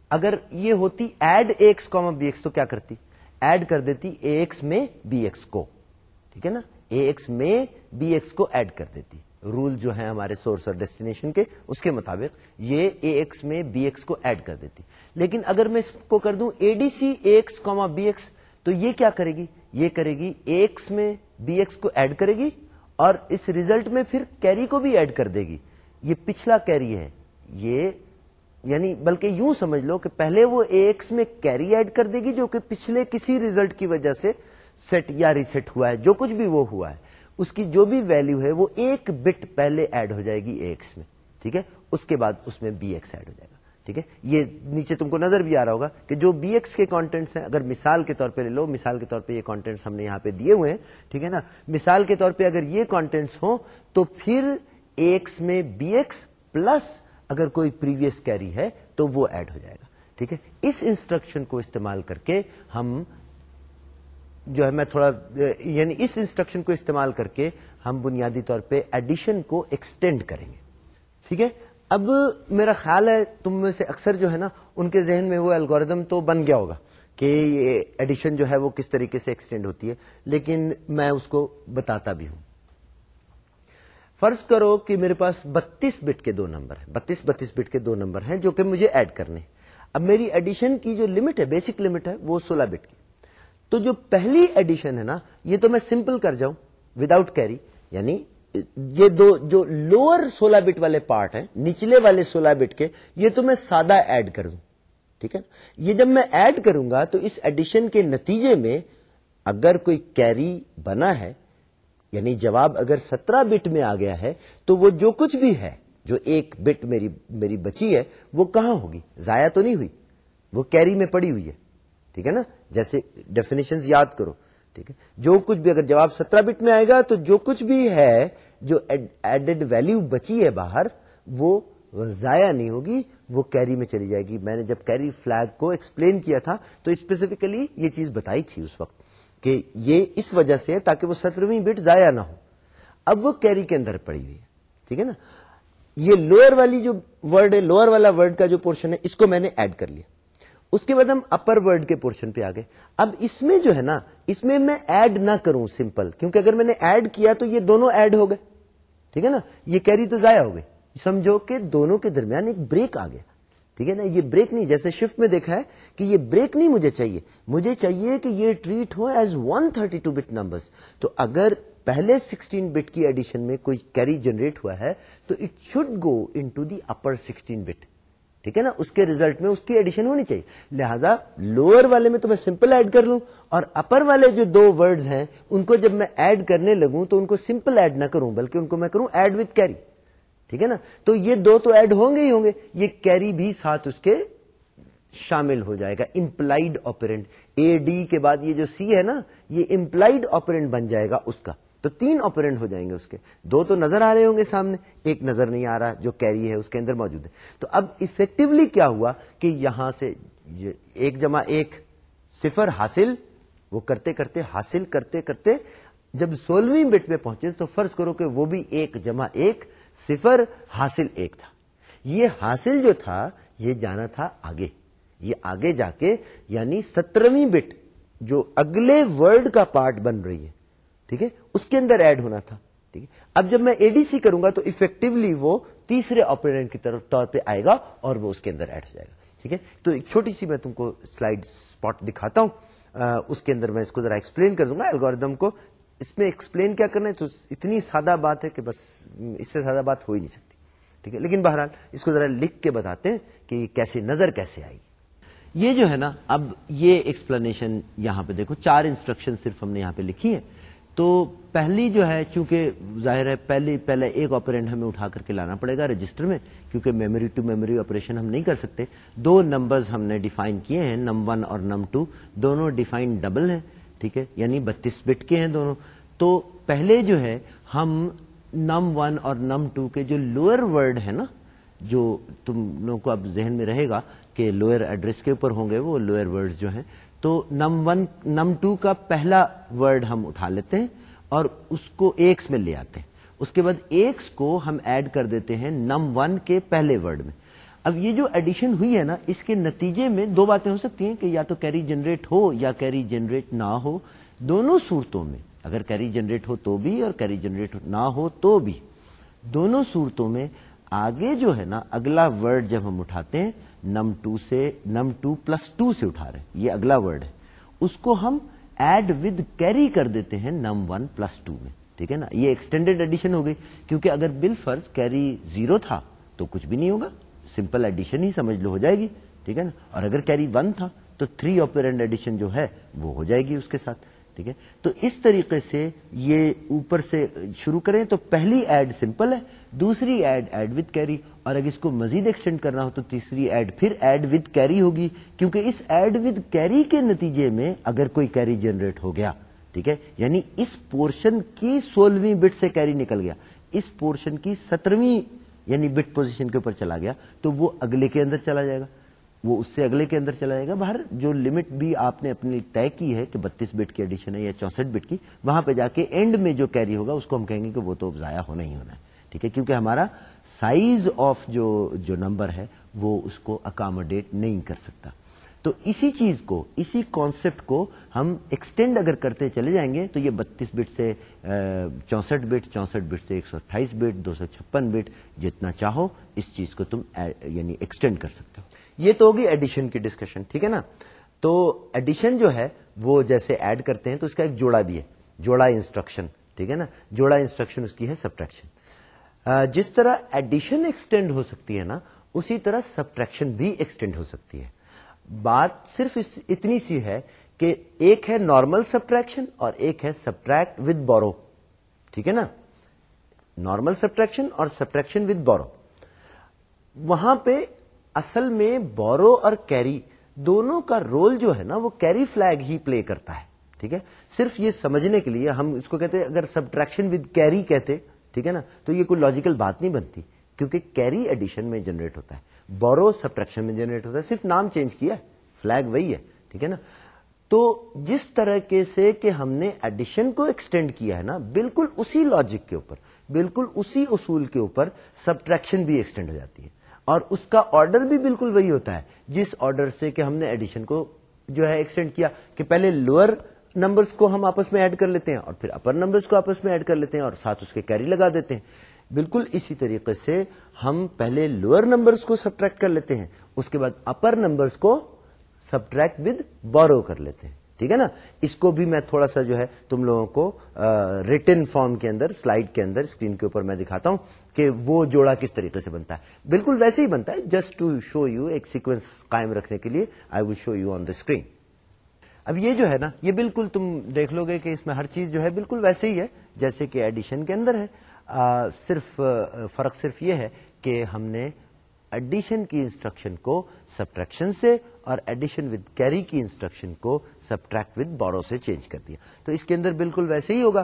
اگر یہ ہوتی add x comma b x تو کیا کرتی؟ ایڈ کر دیتی اے ایکس میں بی ایکس کو، ٹھیک ہے نا؟ اے ایکس میں بی ایکس کو ایڈ کر دیتی۔ رول جو ہے ہمارے سورس اور ڈیسٹینیشن کے، اس کے مطابق یہ اے ایکس میں بی ایکس کو ایڈ کر دیتی۔ لیکن اگر میں اس کو کر دوں A D C A X comma B X تو یہ کیا کرے گی؟ یہ کرے گی اے ایکس میں بی ایکس کو ایڈ کرے گی اور اس ریزلٹ میں پھر کیری کو بھی ایڈ کر دے گی۔ یہ پچھلا کیری ہے، یہ یعنی بلکہ یوں سمجھ لو کہ پہلے وہ ایکس میں کیری ایڈ کر دے گی جو کہ پچھلے کسی ریزلٹ کی وجہ سے سیٹ یا ریسیٹ ہوا ہے، جو کچھ بھی وہ ہوا ہے۔ اس کی جو بھی ویلو ہے وہ ایک بٹ پہلے ایڈ ہو جائے گی ایکس میں، ٹھیک ہے؟ اس کے بعد اس میں بی ایکس ایڈ ہو جائے گا، ٹھیک ہے؟ یہ نیچے تم کو نظر بھی آ رہا ہوگا کہ جو بی ایکس کے کانٹینٹس ہیں، اگر مثال کے طور پہ لے لو، مثال کے طور پہ یہ کانٹینٹس ہم نے یہاں پہ دیے ہوئے ہیں، ٹھیک ہے نا؟ مثال کے طور پہ اگر یہ کانٹینٹس ہوں تو پھر ایکس میں بی ایکس پلس اگر کوئی پریویس کیری ہے تو وہ ایڈ ہو جائے گا۔ ٹھیک ہے؟ اس انسٹرکشن کو استعمال کر کے ہم جو ہے میں تھوڑا یعنی اس انسٹرکشن کو استعمال کر کے ہم بنیادی طور پہ ایڈیشن کو ایکسٹینڈ کریں گے۔ ٹھیک ہے؟ اب میرا خیال ہے تم میں سے اکثر جو ہے نا، ان کے ذہن میں وہ الگوریدم تو بن گیا ہوگا کہ یہ ایڈیشن جو ہے وہ کس طریقے سے ایکسٹینڈ ہوتی ہے، لیکن میں اس کو بتاتا بھی ہوں۔ فرض کرو کہ میرے پاس بتیس بٹ کے دو نمبر ہیں، بتیس بتیس بٹ کے دو نمبر ہیں جو کہ مجھے ایڈ کرنے اب میری ایڈیشن کی جو لمٹ ہے بیسک لمٹ ہے، وہ سولہ بٹ کی۔ تو جو پہلی ایڈیشن ہے نا، یہ تو میں سمپل کر جاؤں وداؤٹ کیری یعنی یہ دو جو لوور سولہ بٹ والے پارٹ ہیں، نچلے والے سولہ بٹ کے، یہ تو میں سادہ ایڈ کر دوں۔ ٹھیک ہے یہ جب میں ایڈ کروں گا تو اس ایڈیشن کے نتیجے میں اگر کوئی کیری بنا ہے یعنی جواب اگر سترہ بٹ میں آ گیا ہے تو وہ جو کچھ بھی ہے، جو ایک بٹ میری میری بچی ہے، وہ کہاں ہوگی؟ ضائع تو نہیں ہوئی؟ وہ کیری میں پڑی ہوئی ہے، ٹھیک ہے نا؟ جیسے ڈیفینیشن یاد کرو، ٹھیک ہے؟ جو کچھ بھی اگر جواب سترہ بٹ میں آئے گا تو جو کچھ بھی ہے، جو ایڈڈ ویلو بچی ہے باہر، وہ ضائع نہیں ہوگی، وہ کیری میں چلی جائے گی۔ میں نے جب کیری فلیگ کو ایکسپلین کیا تھا، تو اسپیسیفکلی یہ چیز بتائی تھی اس وقت۔ کہ یہ اس وجہ سے تاکہ وہ سترویں بٹ ضائع نہ ہو۔ اب وہ کیری کے اندر پڑی ہوئی ہے، ٹھیک ہے نا؟ یہ لوئر والی جو ورڈ ہے لوئر والا ورڈ کا جو پورشن ہے، اس کو میں نے ایڈ کر لیا۔ اس کے بعد ہم اپر ورڈ کے پورشن پہ آ گئے اب اس میں جو ہے نا، اس میں میں ایڈ نہ کروں سمپل، کیونکہ اگر میں نے ایڈ کیا تو یہ دونوں ایڈ ہو گئے۔ ٹھیک ہے نا؟ یہ کیری تو ضائع ہو گئی۔ سمجھو کہ دونوں کے درمیان ایک بریک آ گیا۔ ٹھیک ہے نا، یہ بریک نہیں، جیسے شفٹ میں دیکھا ہے کہ یہ بریک نہیں مجھے چاہیے۔ مجھے چاہیے کہ یہ ٹریٹ ہو as one thirty two bit number تو اگر پہلے سکسٹین بٹ کی ایڈیشن میں کوئی کیری جنریٹ ہوا ہے، تو it should go into the upper sixteen bit ٹھیک ہے نا، اس کے ریزلٹ میں اس کی ایڈیشن ہونی چاہیے۔ لہذا لوور والے میں تو میں سمپل ایڈ کر لوں، اور اپر والے جو دو ورڈز ہیں، ان کو جب میں ایڈ کرنے لگوں تو ان کو سمپل ایڈ نہ کروں، بلکہ ان کو میں کروں ایڈ وتھ کیری ٹھیک ہے نا؟ تو یہ دو تو ایڈ ہوں گے ہی ہوں گے۔ یہ کیری بھی ساتھ اس کے شامل ہو جائے گا امپلائڈ آپرینٹ اے ڈی کے بعد یہ جو سی ہے نا، یہ امپلائڈ آپرینٹ بن جائے گا اس کا۔ تو تین آپرینٹ ہو جائیں گے اس کے۔ دو تو نظر آ رہے ہوں گے سامنے، ایک نظر نہیں آ رہا جو کیری ہے اس کے اندر موجود ہے۔ تو اب افیکٹولی کیا ہوا کہ یہاں سے ایک جمع ایک صفر حاصل، وہ کرتے کرتے حاصل کرتے کرتے جب سولہویں بٹ پہ پہنچے تو فرض کرو کہ وہ بھی ایک جمع ایک صفر حاصل ایک تھا۔ یہ حاصل جو تھا، یہ جانا تھا آگے۔ یہ آگے جا کے یعنی سترویں بٹ جو اگلے ورڈ کا پارٹ بن رہی ہے، ٹھیک ہے؟ اس کے اندر ایڈ ہونا تھا، ٹھیک ہے؟ اب جب میں اے ڈی سی کروں گا تو افیکٹولی وہ تیسرے آپریٹر کی طرف طور پہ آئے گا اور وہ اس کے اندر ایڈ ہو جائے گا، ٹھیک ہے؟ تو ایک چھوٹی سی میں تم کو سلائڈ اسپاٹ دکھاتا ہوں۔ اس کے اندر میں اس کو ذرا ایکسپلین کر دوں گا الگوریدم کو اس میں ایکسپلین کیا کرنا ہے تو اتنی سادہ بات ہے کہ بس اس سے زیادہ بات ہو ہی نہیں سکتی۔ ٹھیک ہے؟ لیکن بہرحال اس کو ذرا لکھ کے بتاتے ہیں کہ کیسے نظر کیسے آئے گی یہ جو ہے نا، اب یہ ایکسپلینیشن یہاں پہ دیکھو، چار انسٹرکشن صرف ہم نے یہاں پہ لکھی ہے تو پہلی جو ہے، چونکہ ظاہر ہے پہلی، پہلے ایک آپرینٹ ہمیں اٹھا کر کے لانا پڑے گا رجسٹر میں، کیونکہ میموری ٹو میموری آپریشن ہم نہیں کر سکتے۔ دو نمبرز ہم نے ڈیفائن کیے ہیں نم ون اور نم ٹو دونوں ڈیفائن ڈبل ہیں۔ ٹھیک ہے؟ یعنی بتیس بٹ کے ہیں دونوں۔ تو پہلے جو ہے، ہم نم ون اور نم ٹو کے جو لوئر ورڈ ہے نا، جو تم لوگوں کو اب ذہن میں رہے گا کہ لوئر ایڈریس کے اوپر ہوں گے، وہ لوئر ورڈ جو ہیں۔ تو نم ون، نم ٹو کا پہلا ورڈ ہم اٹھا لیتے ہیں اور اس کو ایکس میں لے آتے ہیں۔ اس کے بعد ایکس کو ہم ایڈ کر دیتے ہیں نم ون کے پہلے ورڈ میں۔ اب یہ جو ایڈیشن ہوئی ہے نا، اس کے نتیجے میں دو باتیں ہو سکتی ہیں کہ یا تو کیری جنریٹ ہو یا کیری جنریٹ نہ ہو، دونوں صورتوں میں۔ اگر کیری جنریٹ ہو تو بھی اور کیری جنریٹ نہ ہو تو بھی۔ دونوں صورتوں میں آگے جو ہے نا، اگلا ورڈ جب ہم اٹھاتے ہیں، نم ٹو سے، نم ٹو پلس ٹو سے اٹھا رہے ہیں۔ یہ اگلا ورڈ ہے۔ اس کو ہم ایڈ ود کیری کر دیتے ہیں نم ون پلس ٹو میں۔ ٹھیک ہے نا؟ یہ ایکسٹینڈیڈ ایڈیشن ہو گئی۔ کیونکہ اگر بل فرض کیری زیرو تھا تو کچھ بھی نہیں ہوگا۔ سمپل ایڈیشن ہی سمجھ لو ہو جائے گی، ٹھیک ہے نا؟ اور اگر کیری ون تھا، تو تھری اوپرینڈ ایڈیشن جو ہے، وہ ہو جائے گی اس کے ساتھ، ٹھیک ہے؟ تو اس طریقے سے یہ اوپر سے شروع کریں، تو پہلی ایڈ سمپل ہے، دوسری ایڈ ایڈ وتھ کیری اور اگر اس کو مزید ایکسٹینڈ کرنا ہو، تو تیسری ایڈ پھر ایڈ وتھ کیری ہوگی، کیونکہ اس ایڈ وتھ کیری کے نتیجے میں اگر کوئی کیری جنریٹ ہو گیا، ٹھیک ہے؟ یعنی اس پورشن کی سولہویں بٹ سے کیری نکل گیا، اس پورشن کی سترویں یعنی بٹ پوزیشن کے اوپر چلا گیا، تو وہ اگلے کے اندر چلا جائے گا۔ وہ اس سے اگلے کے اندر چلا جائے گا۔ باہر جو لمٹ بھی آپ نے اپنی طے کی ہے کہ بتیس بٹ کی ایڈیشن ہے یا چونسٹھ بٹ کی، وہاں پہ جا کے اینڈ میں جو کیری ہوگا، اس کو ہم کہیں گے کہ وہ تو ضائع ہونا ہی ہونا ہے۔ ٹھیک ہے؟ کیونکہ ہمارا سائز آف جو جو نمبر ہے، وہ اس کو اکاموڈیٹ نہیں کر سکتا۔ تو اسی چیز کو، اسی کانسیپٹ کو ہم ایکسٹینڈ اگر کرتے چلے جائیں گے تو یہ بتیس بٹ سے چونسٹھ بٹ چونسٹھ بٹ سے ایک سو اٹھائیس بٹ، دو سو چھپن بٹ، جتنا چاہو اس چیز کو تم یعنی ایکسٹینڈ کر سکتے ہو۔ یہ تو ہوگی ایڈیشن کی ڈسکشن ٹھیک ہے نا؟ تو ایڈیشن جو ہے وہ جیسے ایڈ کرتے ہیں تو اس کا ایک جوڑا بھی ہے، جوڑا انسٹرکشن ٹھیک ہے نا؟ جوڑا انسٹرکشن اس کی ہے سبٹریکشن جس طرح ایڈیشن ایکسٹینڈ ہو سکتی ہے نا، اسی طرح سبٹریکشن بھی ایکسٹینڈ ہو سکتی ہے۔ بات صرف اتنی سی ہے کہ ایک ہے نارمل سبٹریکشن اور ایک ہے سبٹریکٹ ود بورو ٹھیک ہے نا؟ نارمل سبٹریکشن اور سبٹریکشن ود بورو وہاں پہ اصل میں بورو اور کیری دونوں کا رول جو ہے نا، وہ کیری فلگ ہی پلے کرتا ہے۔ ٹھیک ہے؟ صرف یہ سمجھنے کے لیے ہم اس کو کہتے ہیں، اگر سبٹریکشن ود کیری کہتے، ٹھیک ہے نا؟ تو یہ کوئی لاجیکل بات نہیں بنتی، کیونکہ کیری ایڈیشن میں جنریٹ ہوتا ہے۔ بورو سبٹریکشن میں جنریٹ ہوتا ہے، صرف نام چینج کیا ہے فلگ وہی ہے، ٹھیک ہے نا؟ تو جس طرح کے سے کہ ہم نے ایڈیشن کو ایکسٹینڈ کیا ہے نا، بالکل اسی لاجک کے اوپر، بالکل اسی اصول کے اوپر سبٹریکشن بھی ایکسٹینڈ ہو جاتی ہے۔ اور اس کا آرڈر بھی بالکل وہی ہوتا ہے، جس آرڈر سے کہ ہم نے ایڈیشن کو جو ہے ایکسٹینڈ کیا، کہ پہلے لوئر نمبرز کو ہم آپس میں ایڈ کر لیتے ہیں، اور پھر اپر نمبرز کو آپس میں ایڈ کر لیتے ہیں، اور ساتھ اس کے کیری لگا دیتے ہیں۔ بالکل اسی طریقے سے ہم پہلے لوئر نمبرز کو سبٹریکٹ کر لیتے ہیں اس کے بعد اپر نمبرز کو سبٹریکٹ ود بورو کر لیتے ہیں۔ ٹھیک ہے نا؟ اس کو بھی میں تھوڑا سا جو ہے تم لوگوں کو ریٹن فارم کے اندر سلائڈ کے اندر اسکرین کے اوپر میں دکھاتا ہوں کہ وہ جوڑا کس طریقے سے بنتا ہے۔ بالکل ویسے ہی بنتا ہے جسٹ ٹو شو یو ایک سیکوینس قائم رکھنے کے لیے آئی ول شو یو آن دا اسکرین اب یہ جو ہے نا یہ بالکل تم دیکھ لو گے کہ اس میں ہر چیز جو ہے بالکل ویسے ہی ہے جیسے کہ ایڈیشن کے اندر ہے۔ آ, صرف فرق صرف یہ ہے کہ ہم نے ایڈیشن کی انسٹرکشن کو سبٹریکشن سے اور ایڈیشن ود کیری کی انسٹرکشن کو سبٹریکٹ ود بورو سے چینج کر دیا۔ تو اس کے اندر بالکل ویسے ہی ہوگا۔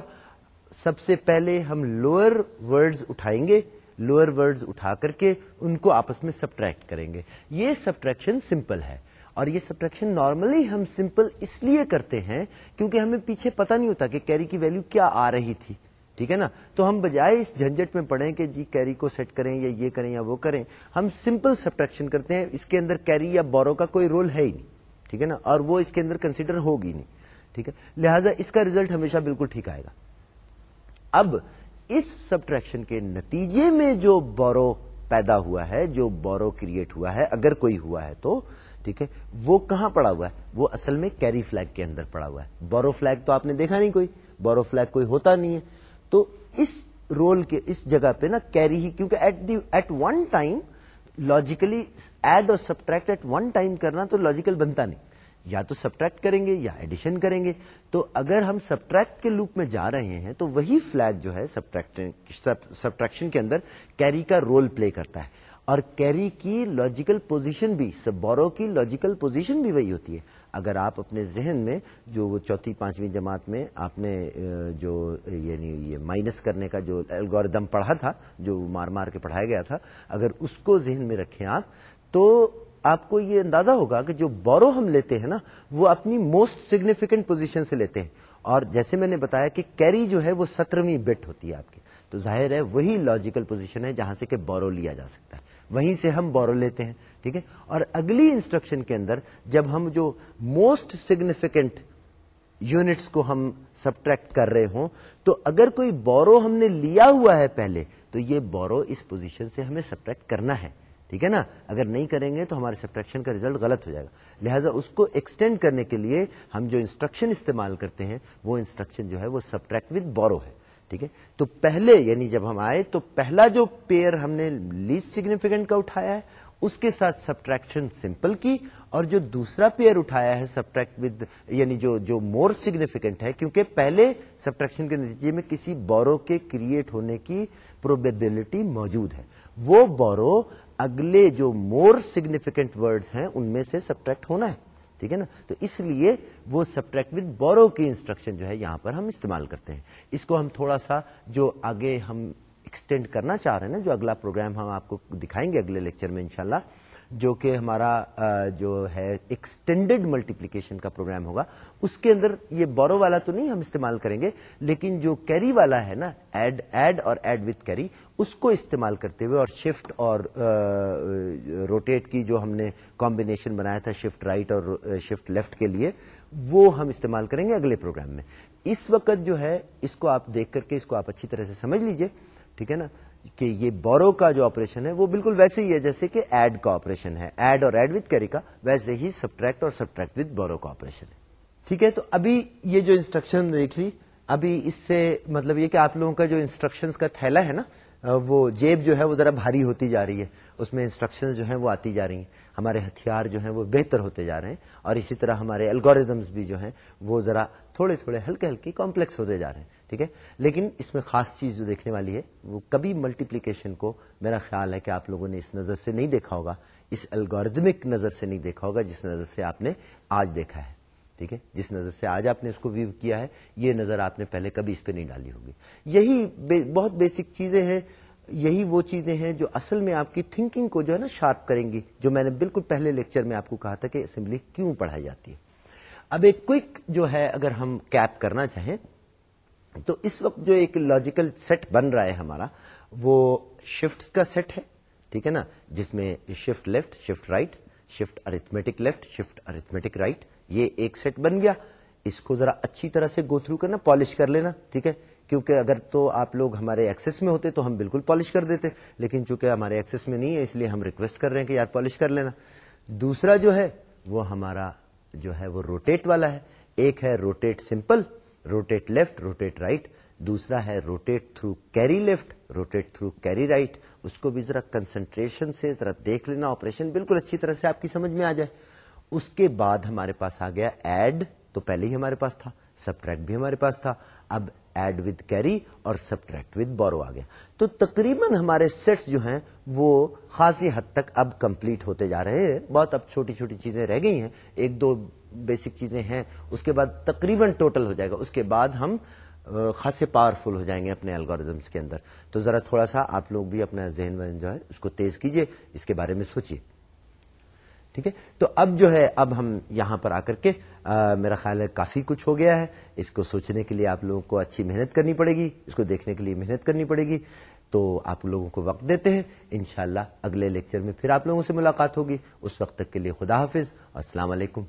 سب سے پہلے ہم لوئر ورڈز اٹھائیں گے۔ لوئر ورڈز اٹھا کر کے ان کو آپس میں سبٹریکٹ کریں گے۔ یہ سبٹریکشن سمپل ہے۔ اور یہ سبٹریکشن نارملی ہم سمپل اس لیے کرتے ہیں کیونکہ ہمیں پیچھے پتا نہیں ہوتا کہ کیری کی ویلو کیا آ رہی تھی۔ ٹھیک ہے نا؟ تو ہم بجائے اس جھنجٹ میں پڑھیں کہ جی کیری کو سیٹ کریں یا یہ کریں یا وہ کریں، ہم سمپل سبٹریکشن کرتے ہیں، اس کے اندر کیری یا بورو کا کوئی رول ہے ہی نہیں، ٹھیک ہے نا؟ اور وہ اس کے اندر کنسیڈر ہوگی نہیں، ٹھیک ہے؟ لہٰذا اس کا ریزلٹ ہمیشہ بالکل ٹھیک آئے گا۔ اب اس سبٹریکشن کے نتیجے میں جو بورو پیدا ہوا ہے، جو بورو کریٹ ہوا ہے، اگر کوئی ہوا ہے تو، ٹھیک ہے؟ وہ کہاں پڑا ہوا ہے؟ وہ اصل میں کیری فلیگ کے اندر پڑا ہوا ہے۔ بورو فلیگ تو آپ نے دیکھا نہیں کوئی بورو فلیگ کوئی ہوتا نہیں ہے۔ تو اس رول کے اس جگہ پہ نا کیری ہی کیونکہ at the at one time logically add اور سبٹریکٹ ایٹ ون ٹائم کرنا تو لاجیکل بنتا نہیں۔ یا تو سبٹریکٹ کریں گے یا ایڈیشن کریں گے۔ تو اگر ہم سبٹریکٹ کے لوپ میں جا رہے ہیں تو وہی فلیگ جو ہے سبٹریکشن کے اندر کیری کا رول پلے کرتا ہے۔ اور کیری کی لاجیکل پوزیشن بھی سب بورو کی لاجیکل پوزیشن بھی وہی ہوتی ہے۔ اگر آپ اپنے ذہن میں جو وہ چوتھی پانچویں جماعت میں آپ نے جو یعنی یہ مائنس کرنے کا جو الگوردم پڑھا تھا، جو مار مار کے پڑھایا گیا تھا، اگر اس کو ذہن میں رکھیں آپ، تو آپ کو یہ اندازہ ہوگا کہ جو بورو ہم لیتے ہیں نا، وہ اپنی موسٹ سگنیفیکینٹ پوزیشن سے لیتے ہیں۔ اور جیسے میں نے بتایا کہ کیری جو ہے وہ سترویں بٹ ہوتی ہے آپ کی۔ تو ظاہر ہے وہی لاجیکل پوزیشن ہے جہاں سے کہ بورو لیا جا سکتا ہے۔ وہیں سے ہم بورو لیتے ہیں۔ ٹھیک ہے؟ اور اگلی انسٹرکشن کے اندر جب ہم جو موسٹ سگنیفیکینٹ یونٹس کو ہم سبٹریکٹ کر رہے ہوں، تو اگر کوئی بورو ہم نے لیا ہوا ہے پہلے، تو یہ بورو اس پوزیشن سے ہمیں سبٹریکٹ کرنا ہے۔ ٹھیک ہے نا؟ اگر نہیں کریں گے تو ہمارے سبٹریکشن کا ریزلٹ غلط ہو جائے گا۔ لہٰذا اس کو ایکسٹینڈ کرنے کے لیے ہم جو انسٹرکشن استعمال کرتے ہیں، وہ انسٹرکشن جو ہے وہ سبٹریکٹ وتھ بورو ہے۔ ٹھیک ہے؟ تو پہلے یعنی جب ہم آئے، تو پہلا جو پیئر ہم نے لیسٹ سگنیفیکینٹ کا اٹھایا ہے اس کے ساتھ سبٹریکشن سمپل کی اور جو دوسرا پیئر اٹھایا ہے سبٹریکٹ ود یعنی جو جو مور سگنیفیکینٹ ہے، کیونکہ پہلے سبٹریکشن کے نتیجے میں کسی بورو کے کریٹ ہونے کی پروبیبلٹی موجود ہے۔ وہ بورو اگلے جو مور سگنیفیکینٹ ورڈز ہیں، ان میں سے سبٹریکٹ ہونا ہے۔ ٹھیک ہے نا؟ تو اس لیے وہ سبٹریکٹ ود بورو کی انسٹرکشن جو ہے، یہاں پر ہم استعمال کرتے ہیں۔ اس کو ہم تھوڑا سا جو آگے ہم ایکسٹینڈ کرنا چاہ رہے ہیں نا، جو اگلا پروگرام ہم آپ کو دکھائیں گے اگلے لیکچر میں انشاءاللہ، جو کہ ہمارا جو ہے ایکسٹینڈیڈ ملٹیپلیکیشن کا پروگرام ہوگا۔ اس کے اندر یہ بورو والا تو نہیں ہم استعمال کریں گے، لیکن جو کیری والا ہے نا ایڈ ایڈ اور ایڈ وتھ کیری اس کو استعمال کرتے ہوئے اور شفٹ اور روٹیٹ کی جو ہم نے کمبینیشن بنایا تھا شفٹ رائٹ اور شفٹ لیفٹ کے لیے، وہ ہم استعمال کریں گے اگلے پروگرام میں۔ اس وقت جو ہے، اس کو آپ دیکھ کر کے، اس کو آپ اچھی طرح سے سمجھ لیجیے۔ ٹھیک ہے نا، کہ یہ بورو کا جو آپریشن ہے وہ بالکل ویسے ہی ہے، جیسے کہ ایڈ کا آپریشن ہے۔ ایڈ اور ایڈ وتھ کیری کا ویسے ہی سبٹریکٹ اور سبٹریکٹ وتھ بورو کا آپریشن ہے۔ ٹھیک ہے، تو ابھی یہ جو انسٹرکشن دیکھ لی، ابھی اس سے مطلب یہ کہ آپ لوگوں کا جو انسٹرکشن کا تھیلا ہے نا، وہ جیب جو ہے وہ ذرا بھاری ہوتی جا رہی ہے۔ اس میں انسٹرکشن جو ہیں وہ آتی جا رہی ہیں۔ ہمارے ہتھیار جو ہیں وہ بہتر ہوتے جا رہے ہیں۔ اور اسی طرح ہمارے الگوریزمس بھی جو ہیں وہ ذرا تھوڑے تھوڑے ہلکے ہلکے کمپلیکس ہوتے جا رہے ہیں۔ ٹھیک ہے؟ لیکن اس میں خاص چیز جو دیکھنے والی ہے، وہ کبھی ملٹیپلیکیشن کو میرا خیال ہے کہ آپ لوگوں نے اس نظر سے نہیں دیکھا ہوگا، اس الگوریدمک نظر سے نہیں دیکھا ہوگا جس نظر سے آپ نے آج دیکھا ہے، ٹھیک ہے؟ جس نظر سے آج آپ نے اس کو ویو کیا ہے، یہ نظر آپ نے پہلے کبھی اس پہ نہیں ڈالی ہوگی۔ یہی بے بہت بیسک چیزیں ہیں، یہی وہ چیزیں ہیں جو اصل میں آپ کی تھنکنگ کو جو ہے نا شارپ کریں گی۔ جو میں نے بالکل پہلے لیکچر میں آپ کو کہا تھا کہ اسمبلی کیوں پڑھائی جاتی ہے۔ اب ایک کوئک جو ہے، اگر ہم کیپ کرنا چاہیں تو اس وقت جو ایک لاجیکل سیٹ بن رہا ہے ہمارا، وہ شفٹ کا سیٹ ہے، ٹھیک ہے نا؟ جس میں shift left shift right shift arithmetic left shift arithmetic right یہ ایک سیٹ بن گیا۔ اس کو ذرا اچھی طرح سے گو تھرو کرنا پالش کر لینا، ٹھیک ہے؟ کیونکہ اگر تو آپ لوگ ہمارے ایکسس میں ہوتے تو ہم بالکل پالش کر دیتے، لیکن چونکہ ہمارے ایکسس میں نہیں ہے، اس لیے ہم ریکویسٹ کر رہے ہیں کہ یار پالش کر لینا۔ دوسرا جو ہے، وہ ہمارا جو ہے، وہ روٹیٹ والا ہے۔ ایک ہے rotate simple rotate left rotate right دوسرا ہے rotate through carry left rotate through carry right اس کو بھی ذرا کنسنٹریشن سے ذرا دیکھ لینا آپریشن بالکل اچھی طرح سے آپ کی سمجھ میں آ جائے۔ اس کے بعد ہمارے پاس آ گیا ایڈ تو پہلے ہی ہمارے پاس تھا سبٹریکٹ بھی ہمارے پاس تھا۔ اب ایڈ ود کیری اور سبٹریکٹ ود بورو آ گیا۔ تو تقریباً ہمارے سیٹس جو ہیں وہ خاصی حد تک اب کمپلیٹ ہوتے جا رہے ہیں۔ بہت اب چھوٹی چھوٹی چیزیں رہ گئی ہیں۔ ایک دو بیسک چیزیں ہیں اس کے بعد تقریباً ٹوٹل ہو جائے گا۔ اس کے بعد ہم خاصے پاورفل ہو جائیں گے اپنے الگوریزمس کے اندر۔ تو ذرا تھوڑا سا آپ لوگ بھی اپنا ذہن وہن جو ہے اس کو تیز کیجیے اس کے بارے میں سوچیے ٹھیک ہے؟ تو اب جو ہے اب ہم یہاں پر آ کر کے آ, میرا خیال ہے کافی کچھ ہو گیا ہے۔ اس کو سوچنے کے لیے آپ لوگوں کو اچھی محنت کرنی پڑے گی اس کو دیکھنے کے لیے محنت کرنی پڑے گی۔ تو آپ لوگوں کو وقت دیتے ہیں۔ انشاءاللہ اگلے لیکچر میں پھر آپ لوگوں سے ملاقات ہوگی۔ اس وقت تک کے لیے خدا حافظ۔ السلام علیکم۔